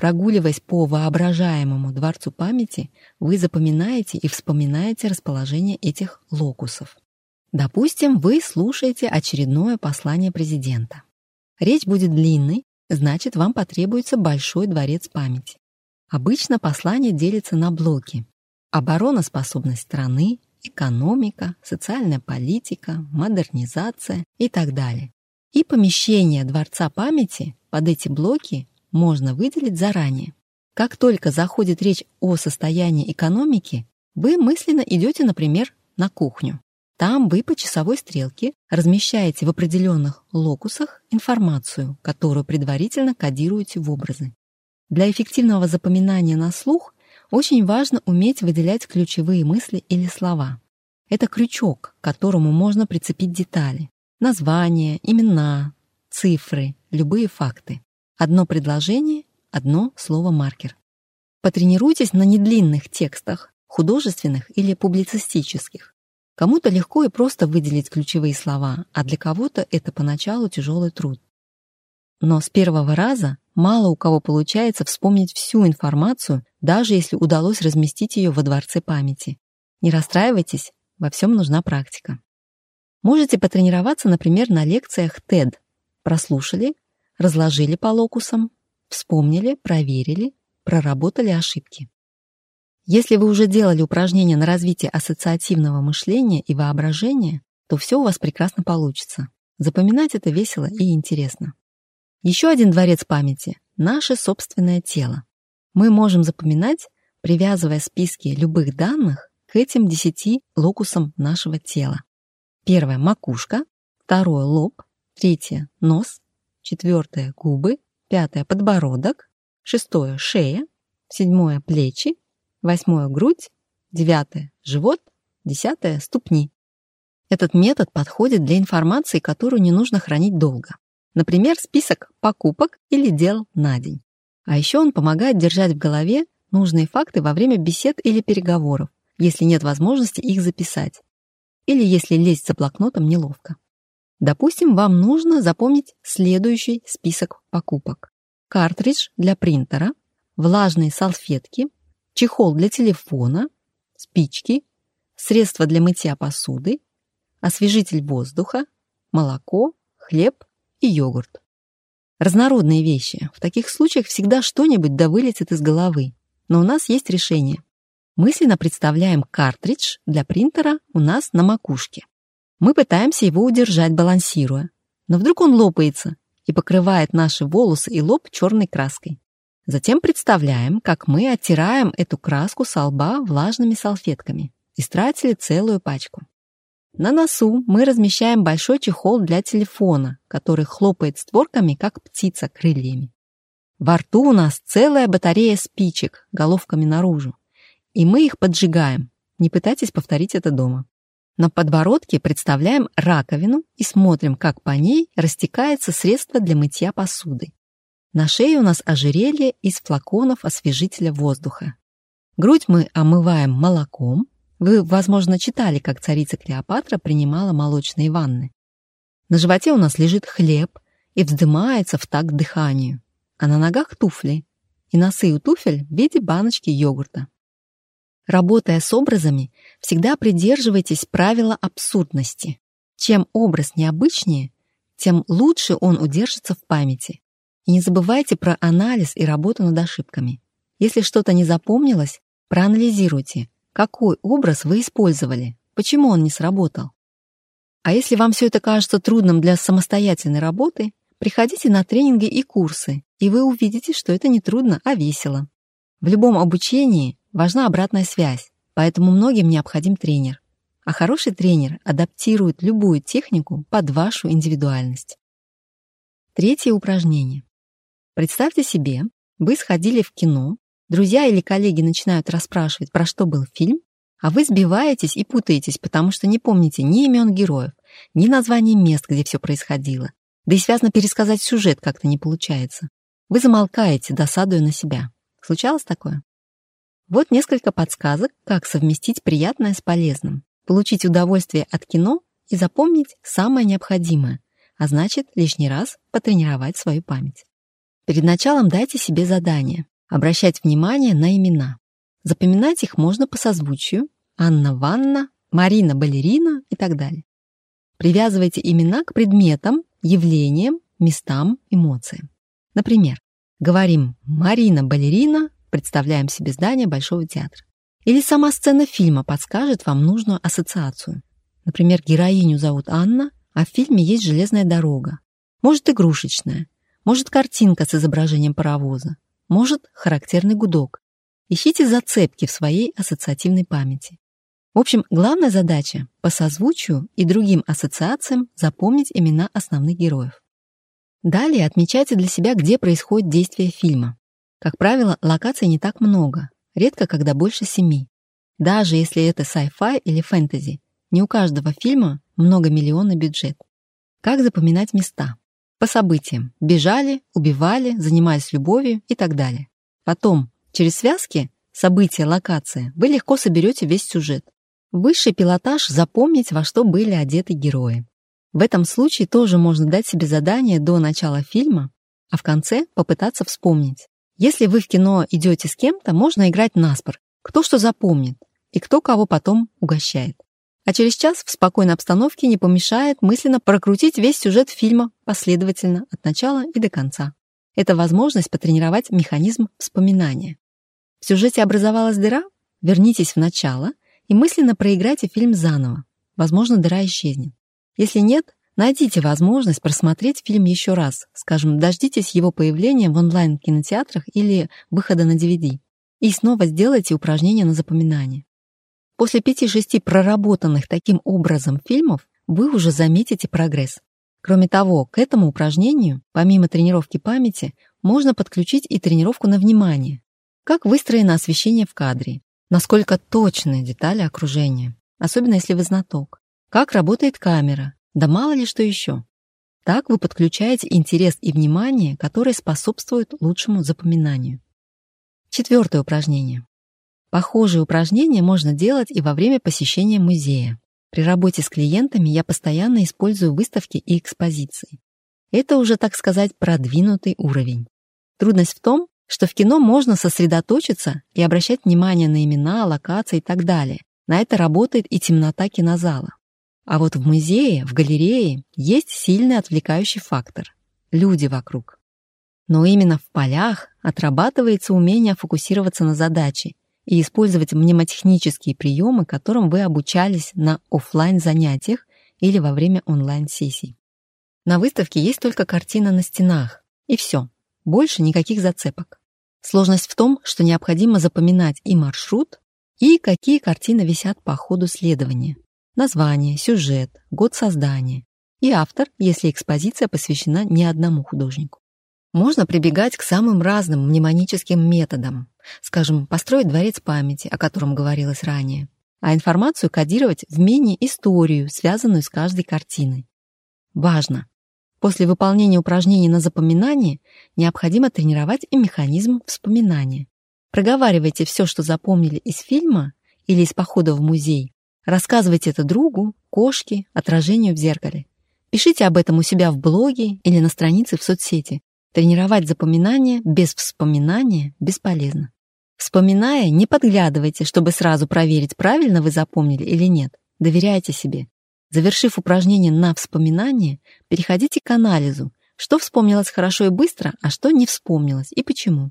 Прогуливаясь по воображаемому дворцу памяти, вы запоминаете и вспоминаете расположение этих локусов. Допустим, вы слушаете очередное послание президента. Речь будет длинной, значит, вам потребуется большой дворец памяти. Обычно послание делится на блоки. Обороноспособность страны, экономика, социальная политика, модернизация и так далее. И помещение Дворца памяти под эти блоки можно выделить заранее. Как только заходит речь о состоянии экономики, вы мысленно идете, например, на кухню. Там вы по часовой стрелке размещаете в определенных локусах информацию, которую предварительно кодируете в образы. Для эффективного запоминания на слух очень важно уметь выделять ключевые мысли или слова. Это крючок, к которому можно прицепить детали. Названия, имена, цифры, любые факты. Одно предложение, одно слово-маркер. Потренируйтесь на недлинных текстах, художественных или публицистических. Кому-то легко и просто выделить ключевые слова, а для кого-то это поначалу тяжелый труд. Но с первого раза мало у кого получается вспомнить всю информацию, даже если удалось разместить ее во дворце памяти. Не расстраивайтесь, во всем нужна практика. Можете потренироваться, например, на лекциях TED. Прослушали, разложили по локусам, вспомнили, проверили, проработали ошибки. Если вы уже делали упражнения на развитие ассоциативного мышления и воображения, то все у вас прекрасно получится. Запоминать это весело и интересно. Еще один дворец памяти — наше собственное тело. Мы можем запоминать, привязывая списки любых данных к этим десяти локусам нашего тела. Первое — макушка, второе — лоб, третье — нос, четвертое — губы, пятое — подбородок, шестое — шея, седьмое — плечи, восьмое — грудь, девятое — живот, десятое — ступни. Этот метод подходит для информации, которую не нужно хранить долго. Например, список покупок или дел на день. А еще он помогает держать в голове нужные факты во время бесед или переговоров, если нет возможности их записать, или если лезть за блокнотом неловко. Допустим, вам нужно запомнить следующий список покупок. Картридж для принтера, влажные салфетки, чехол для телефона, спички, средства для мытья посуды, освежитель воздуха, молоко, хлеб, и йогурт. Разнородные вещи. В таких случаях всегда что-нибудь да вылетит из головы. Но у нас есть решение. Мысленно представляем картридж для принтера у нас на макушке. Мы пытаемся его удержать, балансируя. Но вдруг он лопается и покрывает наши волосы и лоб черной краской. Затем представляем, как мы оттираем эту краску со лба влажными салфетками. Истратили целую пачку. На носу мы размещаем большой чехол для телефона, который хлопает створками, как птица крыльями. Во рту у нас целая батарея спичек, головками наружу. И мы их поджигаем. Не пытайтесь повторить это дома. На подбородке представляем раковину и смотрим, как по ней растекается средство для мытья посуды. На шее у нас ожерелье из флаконов освежителя воздуха. Грудь мы омываем молоком. Вы, возможно, читали, как царица Клеопатра принимала молочные ванны. На животе у нас лежит хлеб и вздымается в такт дыханию. А на ногах туфли. И носы у туфель в виде баночки йогурта. Работая с образами, всегда придерживайтесь правила абсурдности. Чем образ необычнее, тем лучше он удержится в памяти. И не забывайте про анализ и работу над ошибками. Если что-то не запомнилось, проанализируйте, какой образ вы использовали, почему он не сработал. А если вам все это кажется трудным для самостоятельной работы, приходите на тренинги и курсы, и вы увидите, что это не трудно, а весело. В любом обучении Важна обратная связь, поэтому многим необходим тренер. А хороший тренер адаптирует любую технику под вашу индивидуальность. Третье упражнение. Представьте себе, вы сходили в кино, друзья или коллеги начинают расспрашивать, про что был фильм, а вы сбиваетесь и путаетесь, потому что не помните ни имен героев, ни названий мест, где все происходило. Да и связно пересказать сюжет как-то не получается. Вы замолкаете, досадуя на себя. Случалось такое? Вот несколько подсказок, как совместить приятное с полезным, получить удовольствие от кино и запомнить самое необходимое, а значит, лишний раз потренировать свою память. Перед началом дайте себе задание – обращать внимание на имена. Запоминать их можно по созвучию Анна Ванна, Марина Балерина и так далее. Привязывайте имена к предметам, явлениям, местам, эмоциям. Например, говорим «Марина Балерина представляем себе здание Большого театра. Или сама сцена фильма подскажет вам нужную ассоциацию. Например, героиню зовут Анна, а в фильме есть железная дорога. Может, игрушечная. Может, картинка с изображением паровоза. Может, характерный гудок. Ищите зацепки в своей ассоциативной памяти. В общем, главная задача – по созвучию и другим ассоциациям запомнить имена основных героев. Далее отмечайте для себя, где происходит действие фильма. Как правило, локаций не так много, редко когда больше семи. Даже если это sci-fi или фэнтези, не у каждого фильма многомиллионный бюджет. Как запоминать места? По событиям. Бежали, убивали, занимались любовью и так далее. Потом, через связки, события, локации, вы легко соберете весь сюжет. Высший пилотаж — запомнить, во что были одеты герои. В этом случае тоже можно дать себе задание до начала фильма, а в конце попытаться вспомнить, если вы в кино идете с кем-то, можно играть наспор, кто что запомнит и кто кого потом угощает. А через час в спокойной обстановке не помешает мысленно прокрутить весь сюжет фильма последовательно от начала и до конца. Это возможность потренировать механизм вспоминания. В сюжете образовалась дыра? Вернитесь в начало и мысленно проиграйте фильм заново. Возможно, дыра исчезнет. Если нет, Найдите возможность просмотреть фильм еще раз, скажем, дождитесь его появления в онлайн-кинотеатрах или выхода на DVD, и снова сделайте упражнение на запоминание. После 5-6 проработанных таким образом фильмов вы уже заметите прогресс. Кроме того, к этому упражнению, помимо тренировки памяти, можно подключить и тренировку на внимание. Как выстроено освещение в кадре, насколько точны детали окружения, особенно если вы знаток, как работает камера, да мало ли что еще. Так вы подключаете интерес и внимание, которые способствуют лучшему запоминанию. Четвертое упражнение. Похожие упражнения можно делать и во время посещения музея. При работе с клиентами я постоянно использую выставки и экспозиции. Это уже, так сказать, продвинутый уровень. Трудность в том, что в кино можно сосредоточиться и обращать внимание на имена, локации и так далее. На это работает и темнота кинозала. А вот в музее, в галерее есть сильный отвлекающий фактор — люди вокруг. Но именно в полях отрабатывается умение фокусироваться на задаче и использовать мнемотехнические приемы, которым вы обучались на офлайн занятиях или во время онлайн-сессий. На выставке есть только картина на стенах, и все, больше никаких зацепок. Сложность в том, что необходимо запоминать и маршрут, и какие картины висят по ходу следования название, сюжет, год создания и автор, если экспозиция посвящена не одному художнику. Можно прибегать к самым разным мнемоническим методам, скажем, построить дворец памяти, о котором говорилось ранее, а информацию кодировать в мини-историю, связанную с каждой картиной. Важно! После выполнения упражнений на запоминание необходимо тренировать и механизм вспоминания. Проговаривайте все, что запомнили из фильма или из похода в музей. Рассказывайте это другу, кошке, отражению в зеркале. Пишите об этом у себя в блоге или на странице в соцсети. Тренировать запоминание без вспоминания бесполезно. Вспоминая, не подглядывайте, чтобы сразу проверить, правильно вы запомнили или нет. Доверяйте себе. Завершив упражнение на вспоминание, переходите к анализу, что вспомнилось хорошо и быстро, а что не вспомнилось и почему.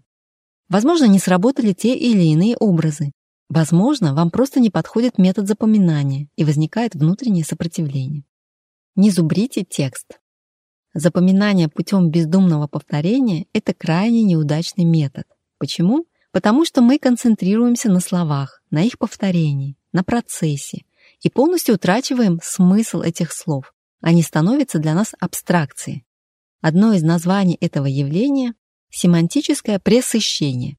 Возможно, не сработали те или иные образы. Возможно, вам просто не подходит метод запоминания и возникает внутреннее сопротивление. Не зубрите текст. Запоминание путем бездумного повторения – это крайне неудачный метод. Почему? Потому что мы концентрируемся на словах, на их повторении, на процессе и полностью утрачиваем смысл этих слов. Они становятся для нас абстракцией. Одно из названий этого явления – семантическое пресыщение.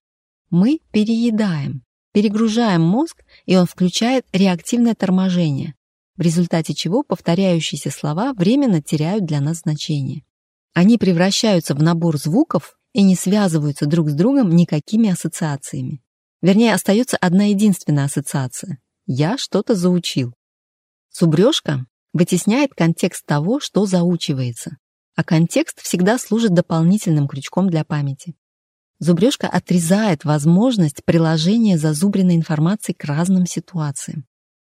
Мы переедаем, перегружаем мозг, и он включает реактивное торможение, в результате чего повторяющиеся слова временно теряют для нас значение. Они превращаются в набор звуков, и не связываются друг с другом никакими ассоциациями. Вернее, остается одна единственная ассоциация. Я что-то заучил. Зубрежка вытесняет контекст того, что заучивается, а контекст всегда служит дополнительным крючком для памяти. Зубрежка отрезает возможность приложения зазубренной информации к разным ситуациям.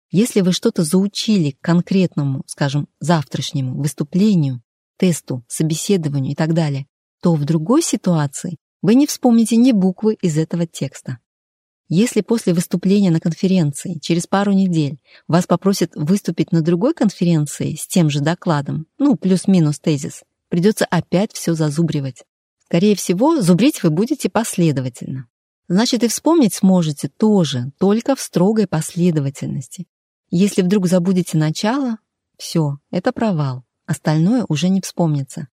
Если вы что-то заучили к конкретному, скажем, завтрашнему выступлению, тесту, собеседованию и так далее, то в другой ситуации вы не вспомните ни буквы из этого текста. Если после выступления на конференции через пару недель вас попросят выступить на другой конференции с тем же докладом, ну, плюс-минус тезис, придется опять все зазубривать. Скорее всего, зубрить вы будете последовательно. Значит, и вспомнить сможете тоже, только в строгой последовательности. Если вдруг забудете начало, все, это провал, остальное уже не вспомнится.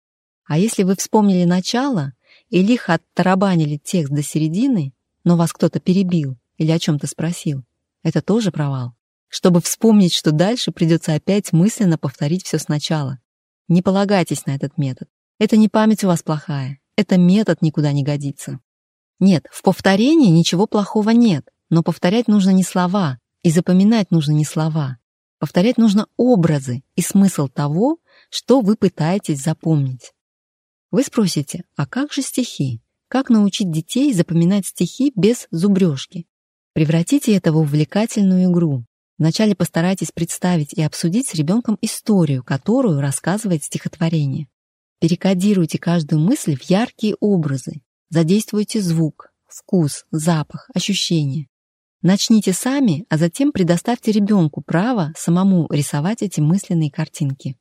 А если вы вспомнили начало и лихо оттарабанили текст до середины, но вас кто-то перебил или о чем-то спросил, это тоже провал. Чтобы вспомнить, что дальше придется опять мысленно повторить все сначала. Не полагайтесь на этот метод. Это не память у вас плохая. Это метод никуда не годится. Нет, в повторении ничего плохого нет, но повторять нужно не слова, и запоминать нужно не слова. Повторять нужно образы и смысл того, что вы пытаетесь запомнить. Вы спросите, а как же стихи? Как научить детей запоминать стихи без зубрежки? Превратите это в увлекательную игру. Вначале постарайтесь представить и обсудить с ребенком историю, которую рассказывает стихотворение. Перекодируйте каждую мысль в яркие образы. Задействуйте звук, вкус, запах, ощущения. Начните сами, а затем предоставьте ребенку право самому рисовать эти мысленные картинки.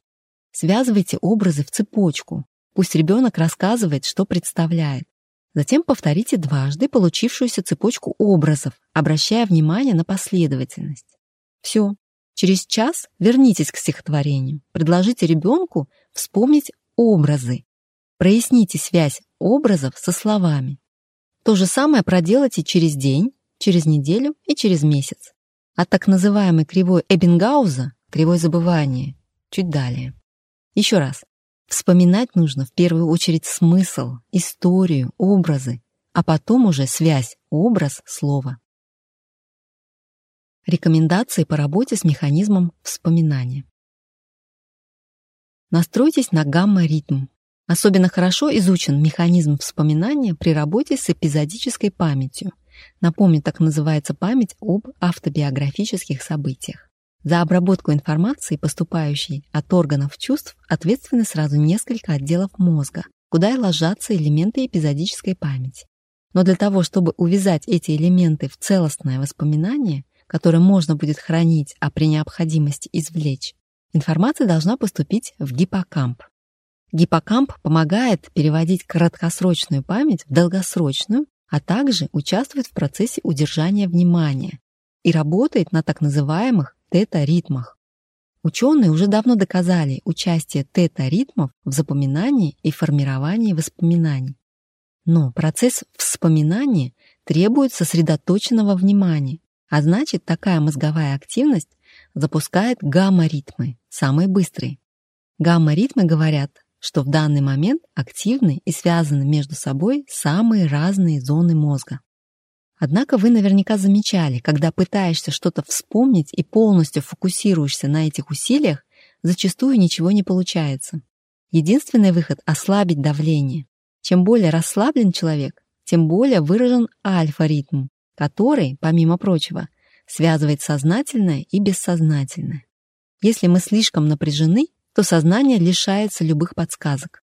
Связывайте образы в цепочку. Пусть ребенок рассказывает, что представляет. Затем повторите дважды получившуюся цепочку образов, обращая внимание на последовательность. Все. Через час вернитесь к стихотворению. Предложите ребенку вспомнить образы. Проясните связь образов со словами. То же самое проделайте через день, через неделю и через месяц. От так называемой кривой Эббингауза, кривой забывания, чуть далее. Еще раз. Вспоминать нужно в первую очередь смысл, историю, образы, а потом уже связь образ-слово. Рекомендации по работе с механизмом вспоминания. Настройтесь на гамма-ритм. Особенно хорошо изучен механизм вспоминания при работе с эпизодической памятью. Напомню, так называется память об автобиографических событиях. За обработку информации, поступающей от органов чувств, ответственны сразу несколько отделов мозга, куда и ложатся элементы эпизодической памяти. Но для того, чтобы увязать эти элементы в целостное воспоминание, которое можно будет хранить, а при необходимости извлечь, информация должна поступить в гиппокамп. Гиппокамп помогает переводить краткосрочную память в долгосрочную, а также участвует в процессе удержания внимания и работает на так называемых тета-ритмах. Ученые уже давно доказали участие тета-ритмов в запоминании и формировании воспоминаний. Но процесс вспоминания требует сосредоточенного внимания, А значит, такая мозговая активность запускает гамма-ритмы, самые быстрые. Гамма-ритмы говорят, что в данный момент активны и связаны между собой самые разные зоны мозга. Однако вы наверняка замечали, когда пытаешься что-то вспомнить и полностью фокусируешься на этих усилиях, зачастую ничего не получается. Единственный выход — ослабить давление. Чем более расслаблен человек, тем более выражен альфа-ритм, который, помимо прочего, связывает сознательное и бессознательное. Если мы слишком напряжены, то сознание лишается любых подсказок.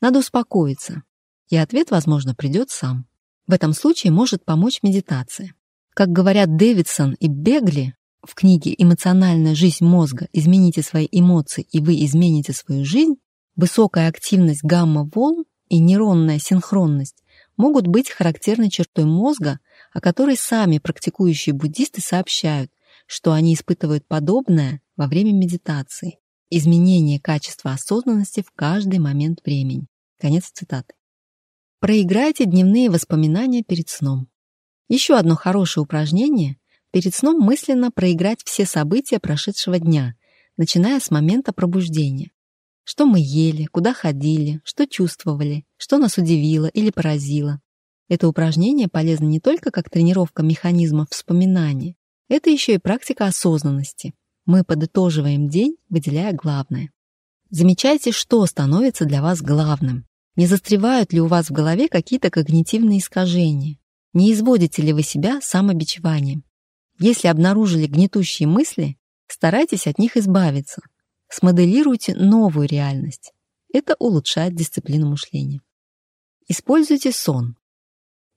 Надо успокоиться, и ответ, возможно, придет сам. В этом случае может помочь медитация. Как говорят Дэвидсон и Бегли в книге «Эмоциональная жизнь мозга. Измените свои эмоции, и вы измените свою жизнь», высокая активность гамма-волн и нейронная синхронность могут быть характерной чертой мозга, о которой сами практикующие буддисты сообщают, что они испытывают подобное во время медитации. Изменение качества осознанности в каждый момент времени. Конец цитаты. Проиграйте дневные воспоминания перед сном. Еще одно хорошее упражнение – перед сном мысленно проиграть все события прошедшего дня, начиная с момента пробуждения. Что мы ели, куда ходили, что чувствовали, что нас удивило или поразило. Это упражнение полезно не только как тренировка механизмов вспоминания, это еще и практика осознанности. Мы подытоживаем день, выделяя главное. Замечайте, что становится для вас главным. Не застревают ли у вас в голове какие-то когнитивные искажения? Не изводите ли вы себя самобичеванием? Если обнаружили гнетущие мысли, старайтесь от них избавиться. Смоделируйте новую реальность. Это улучшает дисциплину мышления. Используйте сон.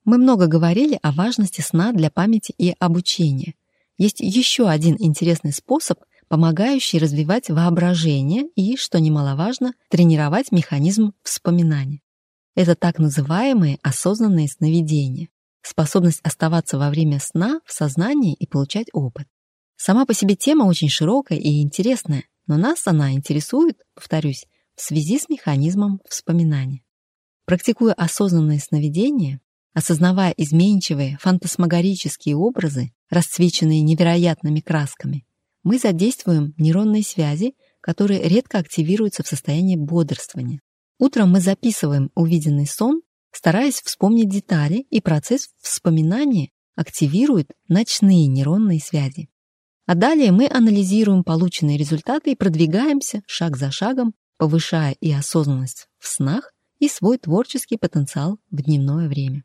Мы много говорили о важности сна для памяти и обучения. Есть еще один интересный способ, помогающий развивать воображение и, что немаловажно, тренировать механизм вспоминания. Это так называемые осознанные сновидения, способность оставаться во время сна в сознании и получать опыт. Сама по себе тема очень широкая и интересная, но нас она интересует, повторюсь, в связи с механизмом вспоминания. Практикуя осознанное сновидение, осознавая изменчивые фантасмагорические образы, расцвеченные невероятными красками, мы задействуем нейронные связи, которые редко активируются в состоянии бодрствования. Утром мы записываем увиденный сон, стараясь вспомнить детали, и процесс вспоминания активирует ночные нейронные связи. А далее мы анализируем полученные результаты и продвигаемся шаг за шагом, повышая и осознанность в снах, и свой творческий потенциал в дневное время.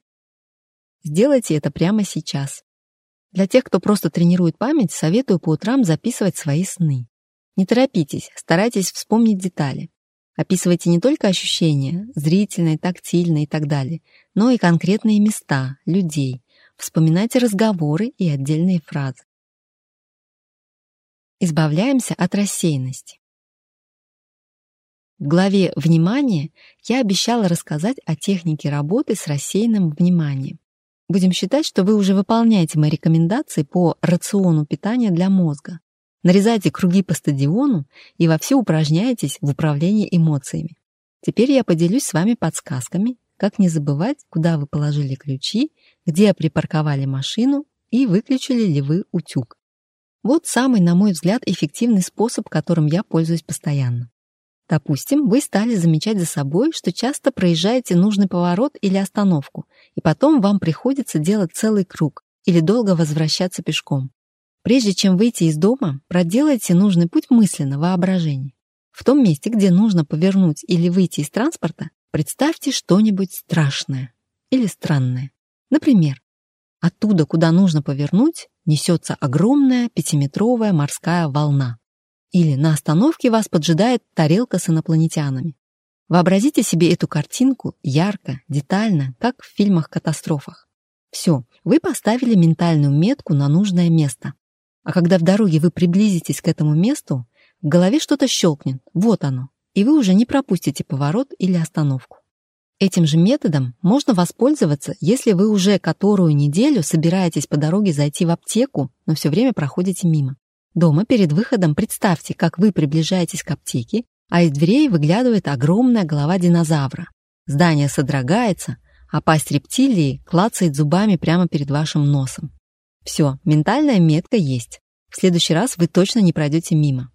Сделайте это прямо сейчас. Для тех, кто просто тренирует память, советую по утрам записывать свои сны. Не торопитесь, старайтесь вспомнить детали. Описывайте не только ощущения, зрительные, тактильные и так далее, но и конкретные места, людей. Вспоминайте разговоры и отдельные фразы. Избавляемся от рассеянности. В главе «Внимание» я обещала рассказать о технике работы с рассеянным вниманием. Будем считать, что вы уже выполняете мои рекомендации по рациону питания для мозга. Нарезайте круги по стадиону и вовсю упражняетесь в управлении эмоциями. Теперь я поделюсь с вами подсказками, как не забывать, куда вы положили ключи, где припарковали машину и выключили ли вы утюг. Вот самый, на мой взгляд, эффективный способ, которым я пользуюсь постоянно. Допустим, вы стали замечать за собой, что часто проезжаете нужный поворот или остановку, и потом вам приходится делать целый круг или долго возвращаться пешком. Прежде чем выйти из дома, проделайте нужный путь мысленно, воображение. В том месте, где нужно повернуть или выйти из транспорта, представьте что-нибудь страшное или странное. Например, оттуда, куда нужно повернуть, несется огромная пятиметровая морская волна. Или на остановке вас поджидает тарелка с инопланетянами. Вообразите себе эту картинку ярко, детально, как в фильмах-катастрофах. Все, вы поставили ментальную метку на нужное место. А когда в дороге вы приблизитесь к этому месту, в голове что-то щелкнет, вот оно, и вы уже не пропустите поворот или остановку. Этим же методом можно воспользоваться, если вы уже которую неделю собираетесь по дороге зайти в аптеку, но все время проходите мимо. Дома перед выходом представьте, как вы приближаетесь к аптеке, а из дверей выглядывает огромная голова динозавра. Здание содрогается, а пасть рептилии клацает зубами прямо перед вашим носом. Все, ментальная метка есть. В следующий раз вы точно не пройдете мимо.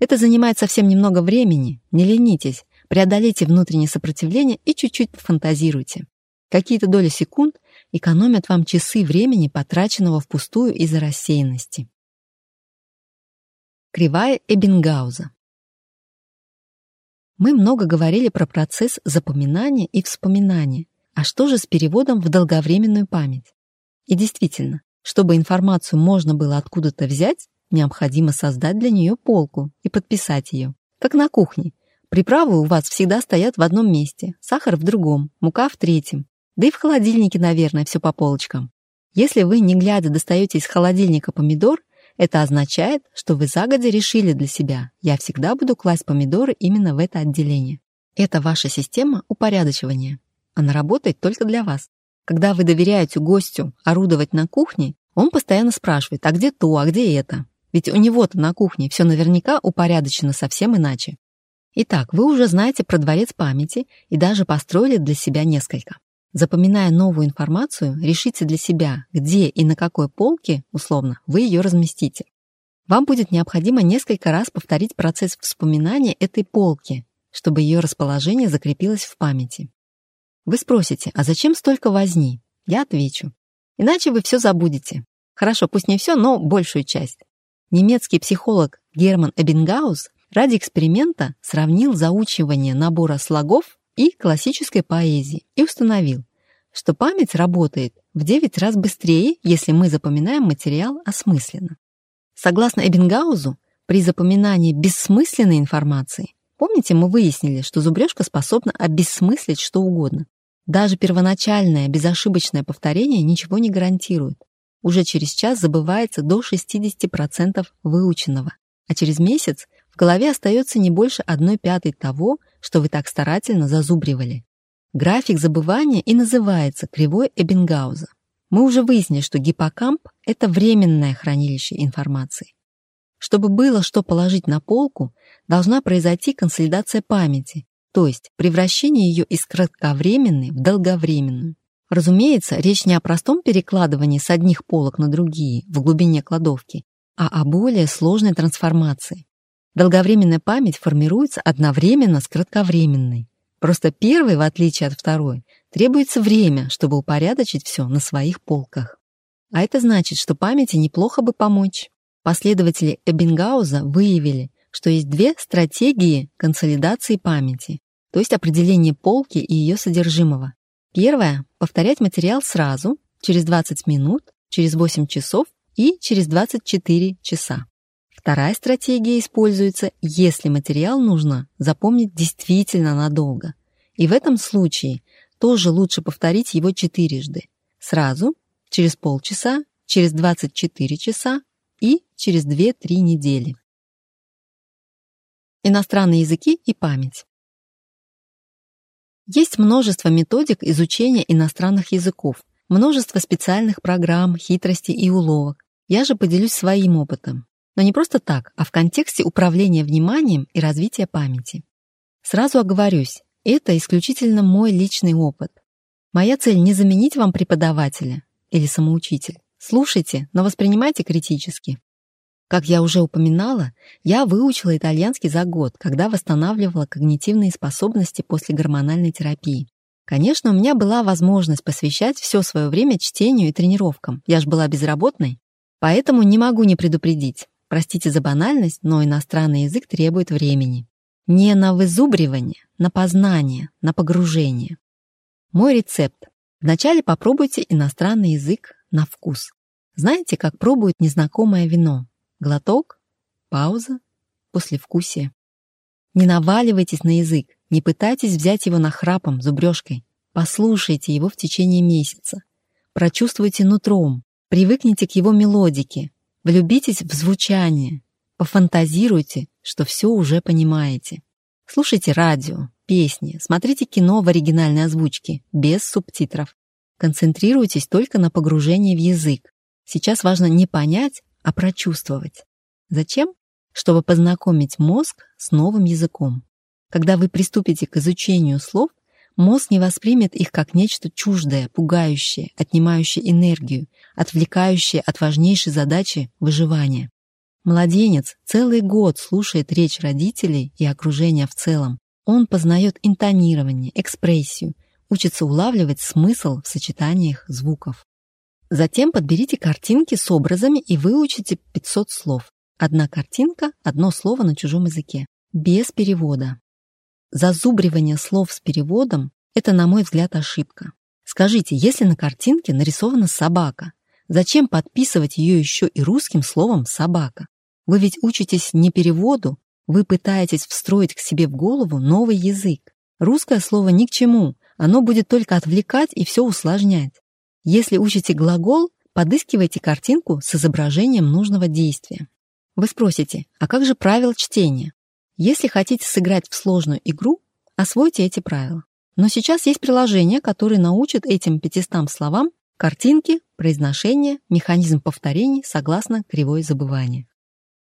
Это занимает совсем немного времени, не ленитесь, преодолейте внутреннее сопротивление и чуть-чуть пофантазируйте. Какие-то доли секунд экономят вам часы времени, потраченного впустую из-за рассеянности. Кривая Эббингауза. Мы много говорили про процесс запоминания и вспоминания. А что же с переводом в долговременную память? И действительно, чтобы информацию можно было откуда-то взять, необходимо создать для нее полку и подписать ее. Как на кухне. Приправы у вас всегда стоят в одном месте, сахар в другом, мука в третьем. Да и в холодильнике, наверное, все по полочкам. Если вы, не глядя, достаете из холодильника помидор, это означает, что вы загодя решили для себя, я всегда буду класть помидоры именно в это отделение. Это ваша система упорядочивания. Она работает только для вас. Когда вы доверяете гостю орудовать на кухне, он постоянно спрашивает, а где то, а где это? Ведь у него-то на кухне все наверняка упорядочено совсем иначе. Итак, вы уже знаете про дворец памяти и даже построили для себя несколько. Запоминая новую информацию, решите для себя, где и на какой полке, условно, вы ее разместите. Вам будет необходимо несколько раз повторить процесс вспоминания этой полки, чтобы ее расположение закрепилось в памяти. Вы спросите, а зачем столько возни? Я отвечу. Иначе вы все забудете. Хорошо, пусть не все, но большую часть. Немецкий психолог Герман Эббингаус ради эксперимента сравнил заучивание набора слогов и классической поэзии и установил, что память работает в 9 раз быстрее, если мы запоминаем материал осмысленно. Согласно Эббингаузу, при запоминании бессмысленной информации, помните, мы выяснили, что зубрежка способна обессмыслить что угодно. Даже первоначальное безошибочное повторение ничего не гарантирует. Уже через час забывается до 60% выученного, а через месяц в голове остается не больше одной пятой того, что вы так старательно зазубривали. График забывания и называется кривой Эббингауза. Мы уже выяснили, что гиппокамп — это временное хранилище информации. Чтобы было что положить на полку, должна произойти консолидация памяти, то есть превращение ее из кратковременной в долговременную. Разумеется, речь не о простом перекладывании с одних полок на другие в глубине кладовки, а о более сложной трансформации. Долговременная память формируется одновременно с кратковременной. Просто первой, в отличие от второй, требуется время, чтобы упорядочить все на своих полках. А это значит, что памяти неплохо бы помочь. Последователи Эббингауза выявили, что есть две стратегии консолидации памяти, то есть определение полки и ее содержимого. Первая — повторять материал сразу, через 20 минут, через 8 часов и через 24 часа. Вторая стратегия используется, если материал нужно запомнить действительно надолго. И в этом случае тоже лучше повторить его четырежды. Сразу, через полчаса, через 24 часа и через 2-3 недели. Иностранные языки и память. Есть множество методик изучения иностранных языков, множество специальных программ, хитростей и уловок. Я же поделюсь своим опытом. Но не просто так, а в контексте управления вниманием и развития памяти. Сразу оговорюсь, это исключительно мой личный опыт. Моя цель не заменить вам преподавателя или самоучитель. Слушайте, но воспринимайте критически. Как я уже упоминала, я выучила итальянский за год, когда восстанавливала когнитивные способности после гормональной терапии. Конечно, у меня была возможность посвящать все свое время чтению и тренировкам. Я ж была безработной. Поэтому не могу не предупредить. Простите за банальность, но иностранный язык требует времени. Не на вызубривание, на познание, на погружение. Мой рецепт. Вначале попробуйте иностранный язык на вкус. Знаете, как пробуют незнакомое вино? Глоток, пауза, послевкусие. Не наваливайтесь на язык, не пытайтесь взять его нахрапом, зубрежкой. Послушайте его в течение месяца. Прочувствуйте нутром, привыкните к его мелодике, Влюбитесь в звучание, пофантазируйте, что все уже понимаете. Слушайте радио, песни, смотрите кино в оригинальной озвучке, без субтитров. Концентрируйтесь только на погружении в язык. Сейчас важно не понять, а прочувствовать. Зачем? Чтобы познакомить мозг с новым языком. Когда вы приступите к изучению слов, Мозг не воспримет их как нечто чуждое, пугающее, отнимающее энергию, отвлекающее от важнейшей задачи выживания. Младенец целый год слушает речь родителей и окружения в целом. Он познает интонирование, экспрессию, учится улавливать смысл в сочетаниях звуков. Затем подберите картинки с образами и выучите 500 слов. Одна картинка, одно слово на чужом языке. Без перевода. Зазубривание слов с переводом – это, на мой взгляд, ошибка. Скажите, если на картинке нарисована собака, зачем подписывать ее еще и русским словом «собака»? Вы ведь учитесь не переводу, вы пытаетесь встроить к себе в голову новый язык. Русское слово ни к чему, оно будет только отвлекать и все усложнять. Если учите глагол, подыскивайте картинку с изображением нужного действия. Вы спросите, а как же правила чтения? Если хотите сыграть в сложную игру, освойте эти правила. Но сейчас есть приложения, которые научат этим 500 словам картинки, произношение, механизм повторений согласно кривой забывания.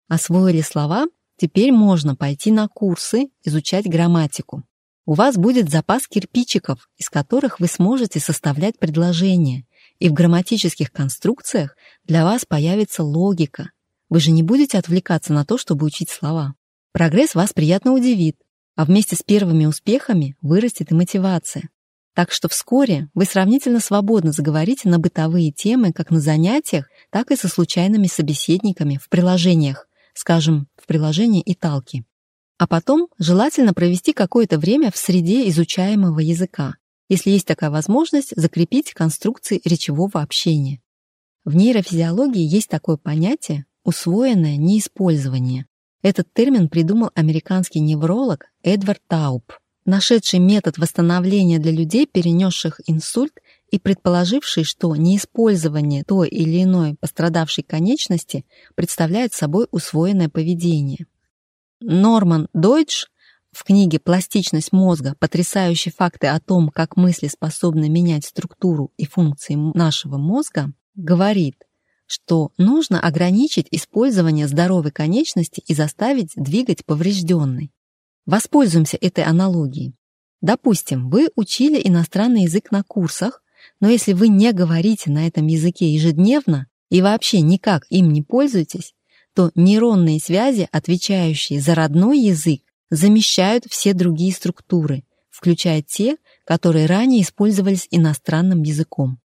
Освоили слова, теперь можно пойти на курсы, изучать грамматику. У вас будет запас кирпичиков, из которых вы сможете составлять предложения, и в грамматических конструкциях для вас появится логика. Вы же не будете отвлекаться на то, чтобы учить слова. Прогресс вас приятно удивит, а вместе с первыми успехами вырастет и мотивация. Так что вскоре вы сравнительно свободно заговорите на бытовые темы как на занятиях, так и со случайными собеседниками в приложениях, скажем, в приложении Италки. А потом желательно провести какое-то время в среде изучаемого языка, если есть такая возможность, закрепить конструкции речевого общения. В нейрофизиологии есть такое понятие «усвоенное неиспользование». Этот термин придумал американский невролог Эдвард Тауб, нашедший метод восстановления для людей, перенесших инсульт и предположивший, что неиспользование той или иной пострадавшей конечности представляет собой усвоенное поведение. Норман Дойдж в книге «Пластичность мозга. Потрясающие факты о том, как мысли способны менять структуру и функции нашего мозга» говорит, что нужно ограничить использование здоровой конечности и заставить двигать поврежденной. Воспользуемся этой аналогией. Допустим, вы учили иностранный язык на курсах, но если вы не говорите на этом языке ежедневно и вообще никак им не пользуетесь, то нейронные связи, отвечающие за родной язык, замещают все другие структуры, включая те, которые ранее использовались иностранным языком.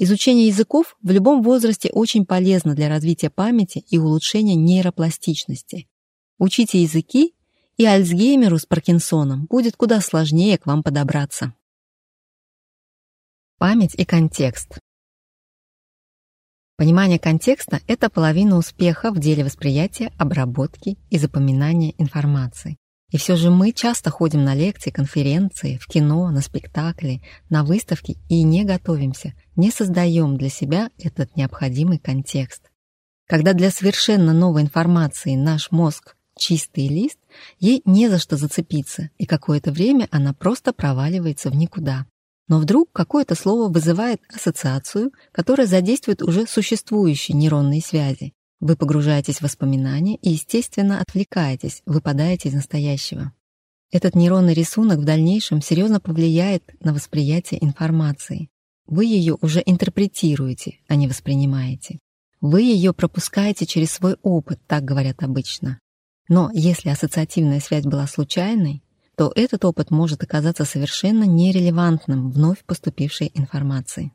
Изучение языков в любом возрасте очень полезно для развития памяти и улучшения нейропластичности. Учите языки, и Альцгеймеру с Паркинсоном будет куда сложнее к вам подобраться. Память и контекст. Понимание контекста – это половина успеха в деле восприятия, обработки и запоминания информации. И все же мы часто ходим на лекции, конференции, в кино, на спектакли, на выставки и не готовимся, не создаем для себя этот необходимый контекст. Когда для совершенно новой информации наш мозг чистый лист, ей не за что зацепиться, и какое-то время она просто проваливается в никуда. Но вдруг какое-то слово вызывает ассоциацию, которая задействует уже существующие нейронные связи, вы погружаетесь в воспоминания и, естественно, отвлекаетесь, выпадаете из настоящего. Этот нейронный рисунок в дальнейшем серьезно повлияет на восприятие информации. Вы ее уже интерпретируете, а не воспринимаете. Вы ее пропускаете через свой опыт, так говорят обычно. Но если ассоциативная связь была случайной, то этот опыт может оказаться совершенно нерелевантным вновь поступившей информации.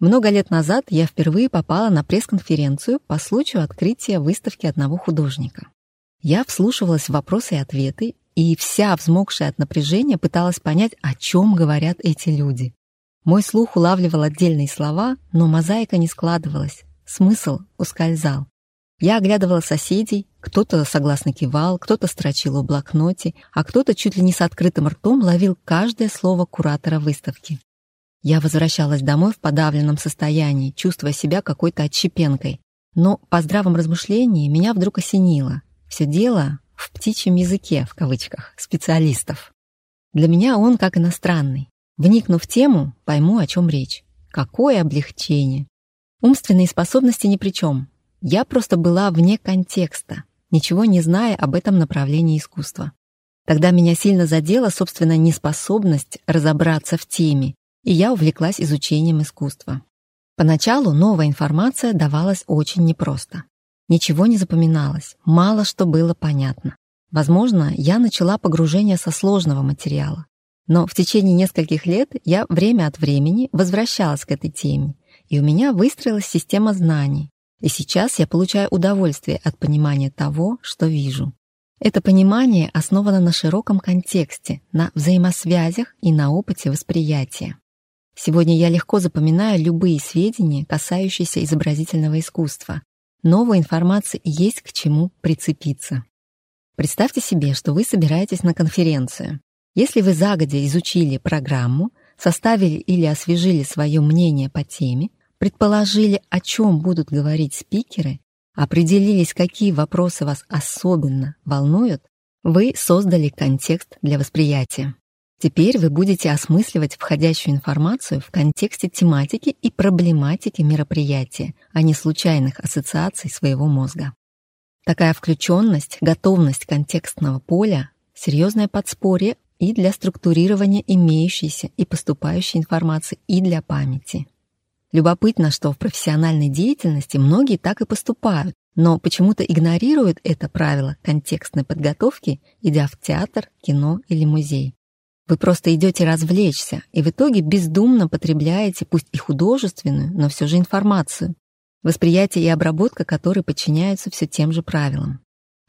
Много лет назад я впервые попала на пресс-конференцию по случаю открытия выставки одного художника. Я вслушивалась в вопросы и ответы, и вся взмокшая от напряжения пыталась понять, о чем говорят эти люди. Мой слух улавливал отдельные слова, но мозаика не складывалась, смысл ускользал. Я оглядывала соседей, кто-то согласно кивал, кто-то строчил в блокноте, а кто-то чуть ли не с открытым ртом ловил каждое слово куратора выставки. Я возвращалась домой в подавленном состоянии, чувствуя себя какой-то отщепенкой. Но по здравом размышлении меня вдруг осенило. Все дело в птичьем языке, в кавычках, специалистов. Для меня он как иностранный. Вникнув в тему, пойму, о чем речь. Какое облегчение! Умственные способности ни при чем. Я просто была вне контекста, ничего не зная об этом направлении искусства. Тогда меня сильно задела собственная неспособность разобраться в теме, и я увлеклась изучением искусства. Поначалу новая информация давалась очень непросто. Ничего не запоминалось, мало что было понятно. Возможно, я начала погружение со сложного материала. Но в течение нескольких лет я время от времени возвращалась к этой теме, и у меня выстроилась система знаний. И сейчас я получаю удовольствие от понимания того, что вижу. Это понимание основано на широком контексте, на взаимосвязях и на опыте восприятия. Сегодня я легко запоминаю любые сведения, касающиеся изобразительного искусства. Новой информации есть к чему прицепиться. Представьте себе, что вы собираетесь на конференцию. Если вы загодя изучили программу, составили или освежили свое мнение по теме, предположили, о чем будут говорить спикеры, определились, какие вопросы вас особенно волнуют, вы создали контекст для восприятия. Теперь вы будете осмысливать входящую информацию в контексте тематики и проблематики мероприятия, а не случайных ассоциаций своего мозга. Такая включенность, готовность контекстного поля — серьезное подспорье и для структурирования имеющейся и поступающей информации, и для памяти. Любопытно, что в профессиональной деятельности многие так и поступают, но почему-то игнорируют это правило контекстной подготовки, идя в театр, кино или музей. Вы просто идете развлечься, и в итоге бездумно потребляете пусть и художественную, но все же информацию, восприятие и обработка которой подчиняются все тем же правилам.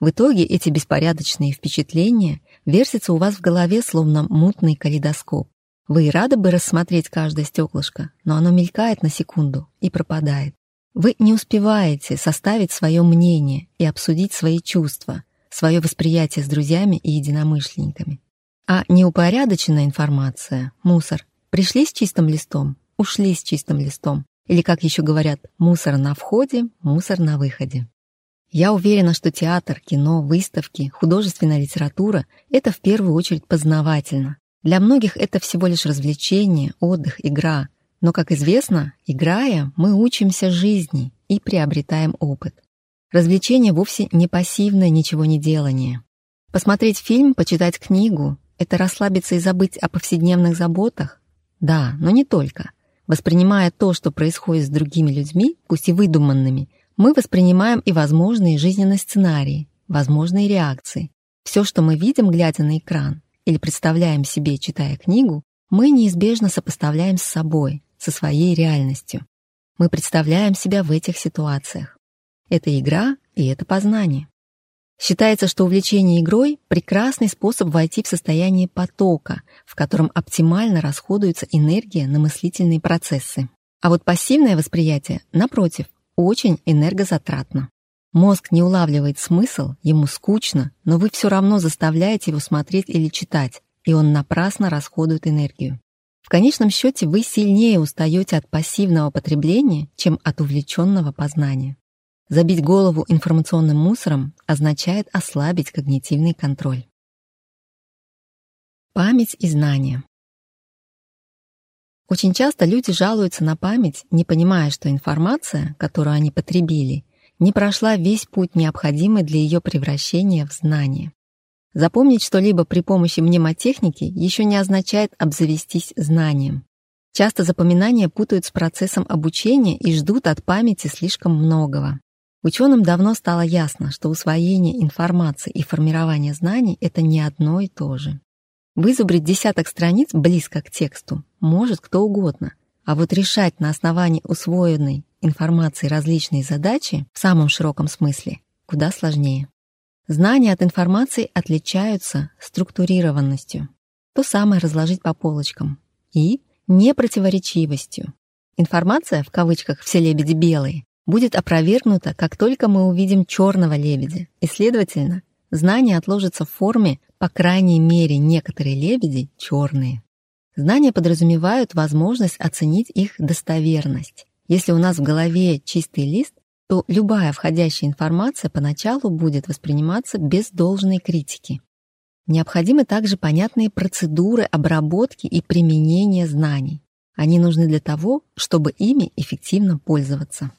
В итоге эти беспорядочные впечатления вертятся у вас в голове словно мутный калейдоскоп. Вы и рады бы рассмотреть каждое стеклышко, но оно мелькает на секунду и пропадает. Вы не успеваете составить свое мнение и обсудить свои чувства, свое восприятие с друзьями и единомышленниками. А неупорядоченная информация — мусор. Пришли с чистым листом, ушли с чистым листом. Или, как еще говорят, мусор на входе, мусор на выходе. Я уверена, что театр, кино, выставки, художественная литература — это в первую очередь познавательно. Для многих это всего лишь развлечение, отдых, игра. Но, как известно, играя, мы учимся жизни и приобретаем опыт. Развлечение вовсе не пассивное ничего не делание. Посмотреть фильм, почитать книгу это расслабиться и забыть о повседневных заботах? Да, но не только. Воспринимая то, что происходит с другими людьми, пусть и выдуманными, мы воспринимаем и возможные жизненные сценарии, возможные реакции. Все, что мы видим, глядя на экран, или представляем себе, читая книгу, мы неизбежно сопоставляем с собой, со своей реальностью. Мы представляем себя в этих ситуациях. Это игра и это познание. Считается, что увлечение игрой — прекрасный способ войти в состояние потока, в котором оптимально расходуется энергия на мыслительные процессы. А вот пассивное восприятие, напротив, очень энергозатратно. Мозг не улавливает смысл, ему скучно, но вы все равно заставляете его смотреть или читать, и он напрасно расходует энергию. В конечном счете вы сильнее устаете от пассивного потребления, чем от увлеченного познания. Забить голову информационным мусором означает ослабить когнитивный контроль. Память и знания. Очень часто люди жалуются на память, не понимая, что информация, которую они потребили, не прошла весь путь, необходимый для ее превращения в знание. Запомнить что-либо при помощи мнемотехники еще не означает обзавестись знанием. Часто запоминания путают с процессом обучения и ждут от памяти слишком многого. Ученым давно стало ясно, что усвоение информации и формирование знаний — это не одно и то же. Вызубрить десяток страниц близко к тексту может кто угодно, а вот решать на основании усвоенной информации различные задачи в самом широком смысле куда сложнее. Знания от информации отличаются структурированностью, то самое разложить по полочкам, и непротиворечивостью. Информация, в кавычках «все лебеди белые», будет опровергнуто, как только мы увидим черного лебедя, и, следовательно, знание отложится в форме, по крайней мере, некоторые лебеди черные. Знания подразумевают возможность оценить их достоверность. Если у нас в голове чистый лист, то любая входящая информация поначалу будет восприниматься без должной критики. Необходимы также понятные процедуры обработки и применения знаний. Они нужны для того, чтобы ими эффективно пользоваться.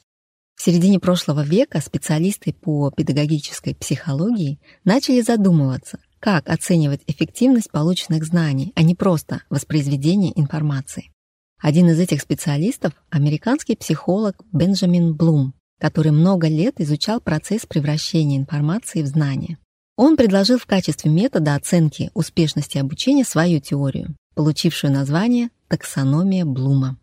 В середине прошлого века специалисты по педагогической психологии начали задумываться, как оценивать эффективность полученных знаний, а не просто воспроизведение информации. Один из этих специалистов – американский психолог Бенджамин Блум, который много лет изучал процесс превращения информации в знания. Он предложил в качестве метода оценки успешности обучения свою теорию, получившую название «таксономия Блума».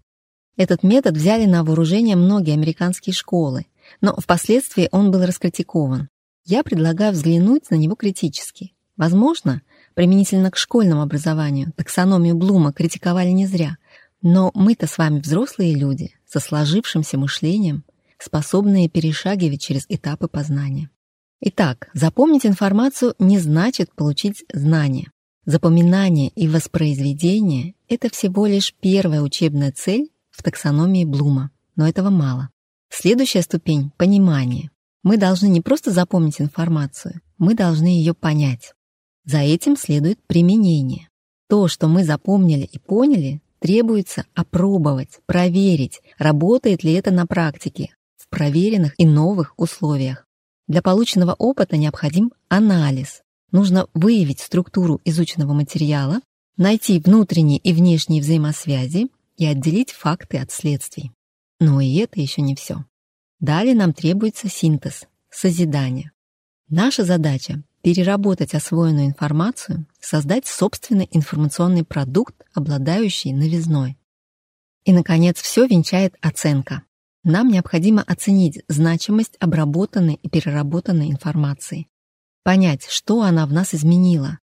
Этот метод взяли на вооружение многие американские школы, но впоследствии он был раскритикован. Я предлагаю взглянуть на него критически. Возможно, применительно к школьному образованию таксономию Блума критиковали не зря, но мы-то с вами взрослые люди, со сложившимся мышлением, способные перешагивать через этапы познания. Итак, запомнить информацию не значит получить знания. Запоминание и воспроизведение — это всего лишь первая учебная цель таксономии Блума, но этого мало. Следующая ступень — понимание. Мы должны не просто запомнить информацию, мы должны ее понять. За этим следует применение. То, что мы запомнили и поняли, требуется опробовать, проверить, работает ли это на практике, в проверенных и новых условиях. Для полученного опыта необходим анализ. Нужно выявить структуру изученного материала, найти внутренние и внешние взаимосвязи и отделить факты от следствий. Но и это еще не все. Далее нам требуется синтез, созидание. Наша задача — переработать освоенную информацию, создать собственный информационный продукт, обладающий новизной. И, наконец, все венчает оценка. Нам необходимо оценить значимость обработанной и переработанной информации, понять, что она в нас изменила,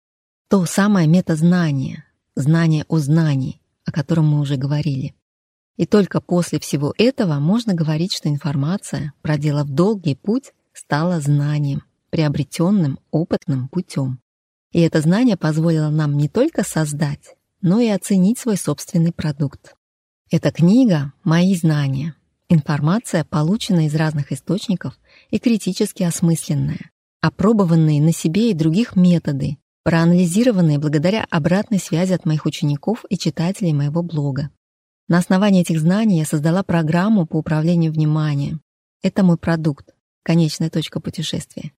то самое метазнание, знание о знании, о котором мы уже говорили. И только после всего этого можно говорить, что информация, проделав долгий путь, стала знанием, приобретенным опытным путем. И это знание позволило нам не только создать, но и оценить свой собственный продукт. Эта книга — мои знания, Информация, полученная из разных источников и критически осмысленная, опробованные на себе и других методы, проанализированные благодаря обратной связи от моих учеников и читателей моего блога. На основании этих знаний я создала программу по управлению вниманием. Это мой продукт, конечная точка путешествия.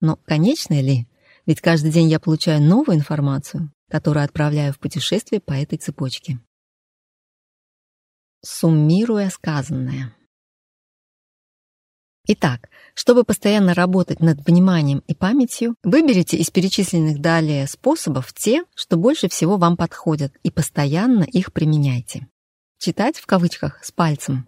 Но конечная ли? Ведь каждый день я получаю новую информацию, которую отправляю в путешествие по этой цепочке. Суммируя сказанное. Итак, чтобы постоянно работать над вниманием и памятью, выберите из перечисленных далее способов те, что больше всего вам подходят, и постоянно их применяйте. Читать в кавычках с пальцем.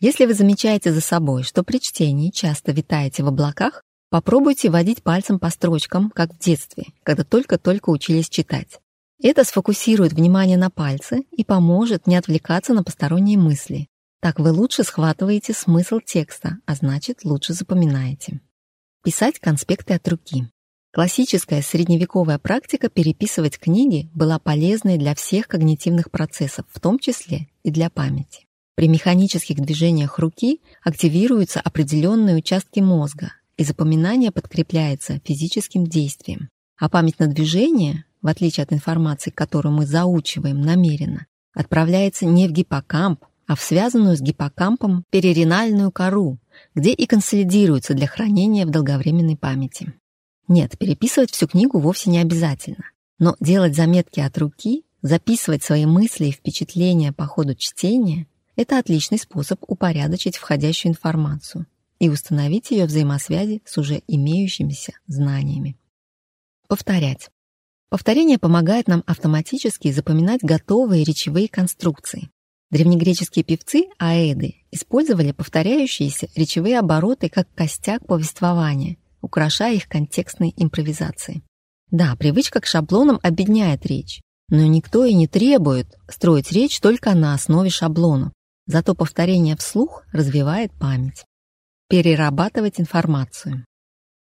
Если вы замечаете за собой, что при чтении часто витаете в облаках, попробуйте водить пальцем по строчкам, как в детстве, когда только-только учились читать. Это сфокусирует внимание на пальце и поможет не отвлекаться на посторонние мысли. Так вы лучше схватываете смысл текста, а значит, лучше запоминаете. Писать конспекты от руки. Классическая средневековая практика переписывать книги была полезной для всех когнитивных процессов, в том числе и для памяти. При механических движениях руки активируются определенные участки мозга, и запоминание подкрепляется физическим действием. А память на движение в отличие от информации, которую мы заучиваем намеренно, отправляется не в гиппокамп, а в связанную с гиппокампом периринальную кору, где и консолидируется для хранения в долговременной памяти. Нет, переписывать всю книгу вовсе не обязательно, но делать заметки от руки, записывать свои мысли и впечатления по ходу чтения — это отличный способ упорядочить входящую информацию и установить ее взаимосвязи с уже имеющимися знаниями. Повторять. Повторение помогает нам автоматически запоминать готовые речевые конструкции. Древнегреческие певцы, аэды, использовали повторяющиеся речевые обороты как костяк повествования, украшая их контекстной импровизацией. Да, привычка к шаблонам обедняет речь, но никто и не требует строить речь только на основе шаблонов. Зато повторение вслух развивает память. Перерабатывать информацию.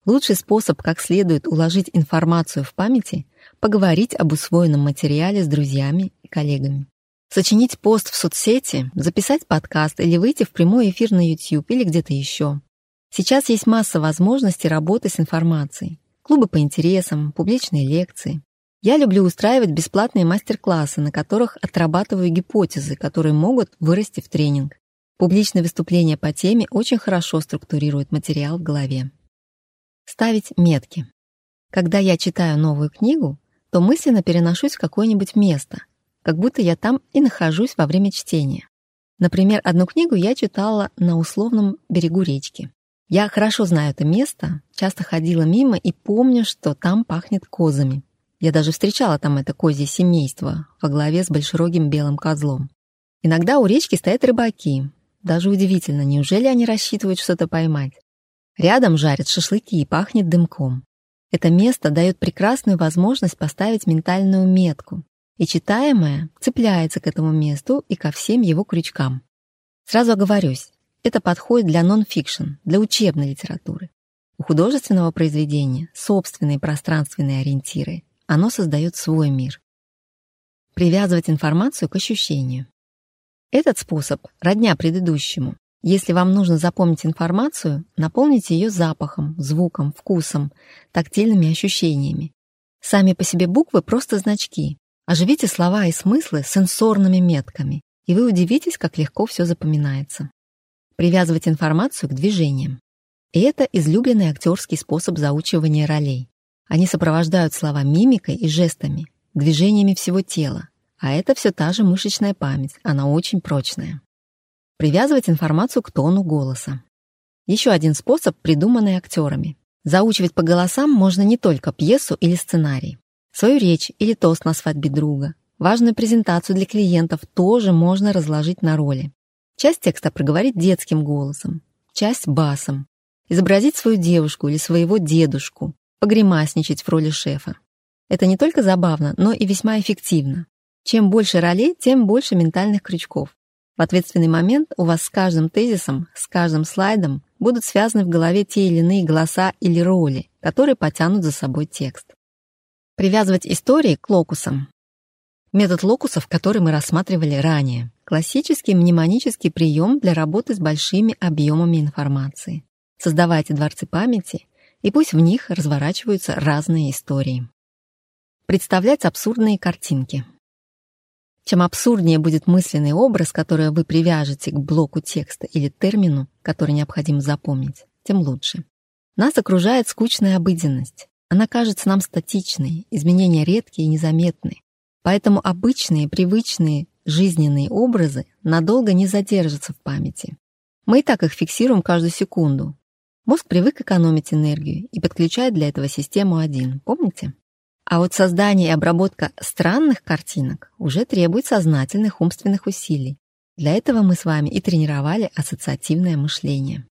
Лучший способ, как следует уложить информацию в памяти, поговорить об усвоенном материале с друзьями и коллегами. Сочинить пост в соцсети, записать подкаст или выйти в прямой эфир на YouTube или где-то еще. Сейчас есть масса возможностей работы с информацией. Клубы по интересам, публичные лекции. Я люблю устраивать бесплатные мастер-классы, на которых отрабатываю гипотезы, которые могут вырасти в тренинг. Публичные выступления по теме очень хорошо структурируют материал в голове. Ставить метки. Когда я читаю новую книгу, то мысленно переношусь в какое-нибудь место, как будто я там и нахожусь во время чтения. Например, одну книгу я читала на условном берегу речки. Я хорошо знаю это место, часто ходила мимо и помню, что там пахнет козами. Я даже встречала там это козье семейство во главе с большерогим белым козлом. Иногда у речки стоят рыбаки. Даже удивительно, неужели они рассчитывают что-то поймать? Рядом жарят шашлыки и пахнет дымком. Это место дает прекрасную возможность поставить ментальную метку, и читаемое цепляется к этому месту и ко всем его крючкам. Сразу оговорюсь, это подходит для нон-фикшн, для учебной литературы. У художественного произведения собственные пространственные ориентиры. Оно создает свой мир. Привязывать информацию к ощущению. Этот способ родня предыдущему. Если вам нужно запомнить информацию, наполните ее запахом, звуком, вкусом, тактильными ощущениями. Сами по себе буквы просто значки. Оживите слова и смыслы сенсорными метками, и вы удивитесь, как легко все запоминается. Привязывать информацию к движениям. И это излюбленный актерский способ заучивания ролей. Они сопровождают слова мимикой и жестами, движениями всего тела. А это все та же мышечная память, она очень прочная. Привязывать информацию к тону голоса. Еще один способ, придуманный актерами. Заучивать по голосам можно не только пьесу или сценарий. Свою речь или тост на свадьбе друга. Важную презентацию для клиентов тоже можно разложить на роли. Часть текста проговорить детским голосом, часть басом. Изобразить свою девушку или своего дедушку, погремасничать в роли шефа. Это не только забавно, но и весьма эффективно. Чем больше ролей, тем больше ментальных крючков. В ответственный момент у вас с каждым тезисом, с каждым слайдом будут связаны в голове те или иные голоса или роли, которые потянут за собой текст. Привязывать истории к локусам. Метод локусов, который мы рассматривали ранее. Классический мнемонический прием для работы с большими объемами информации. Создавайте дворцы памяти, и пусть в них разворачиваются разные истории. Представлять абсурдные картинки. Чем абсурднее будет мысленный образ, который вы привяжете к блоку текста или термину, который необходимо запомнить, тем лучше. Нас окружает скучная обыденность. Она кажется нам статичной, изменения редкие и незаметны. Поэтому обычные, привычные, жизненные образы надолго не задержатся в памяти. Мы и так их фиксируем каждую секунду. Мозг привык экономить энергию и подключает для этого систему 1, помните? А вот создание и обработка странных картинок уже требует сознательных умственных усилий. Для этого мы с вами и тренировали ассоциативное мышление.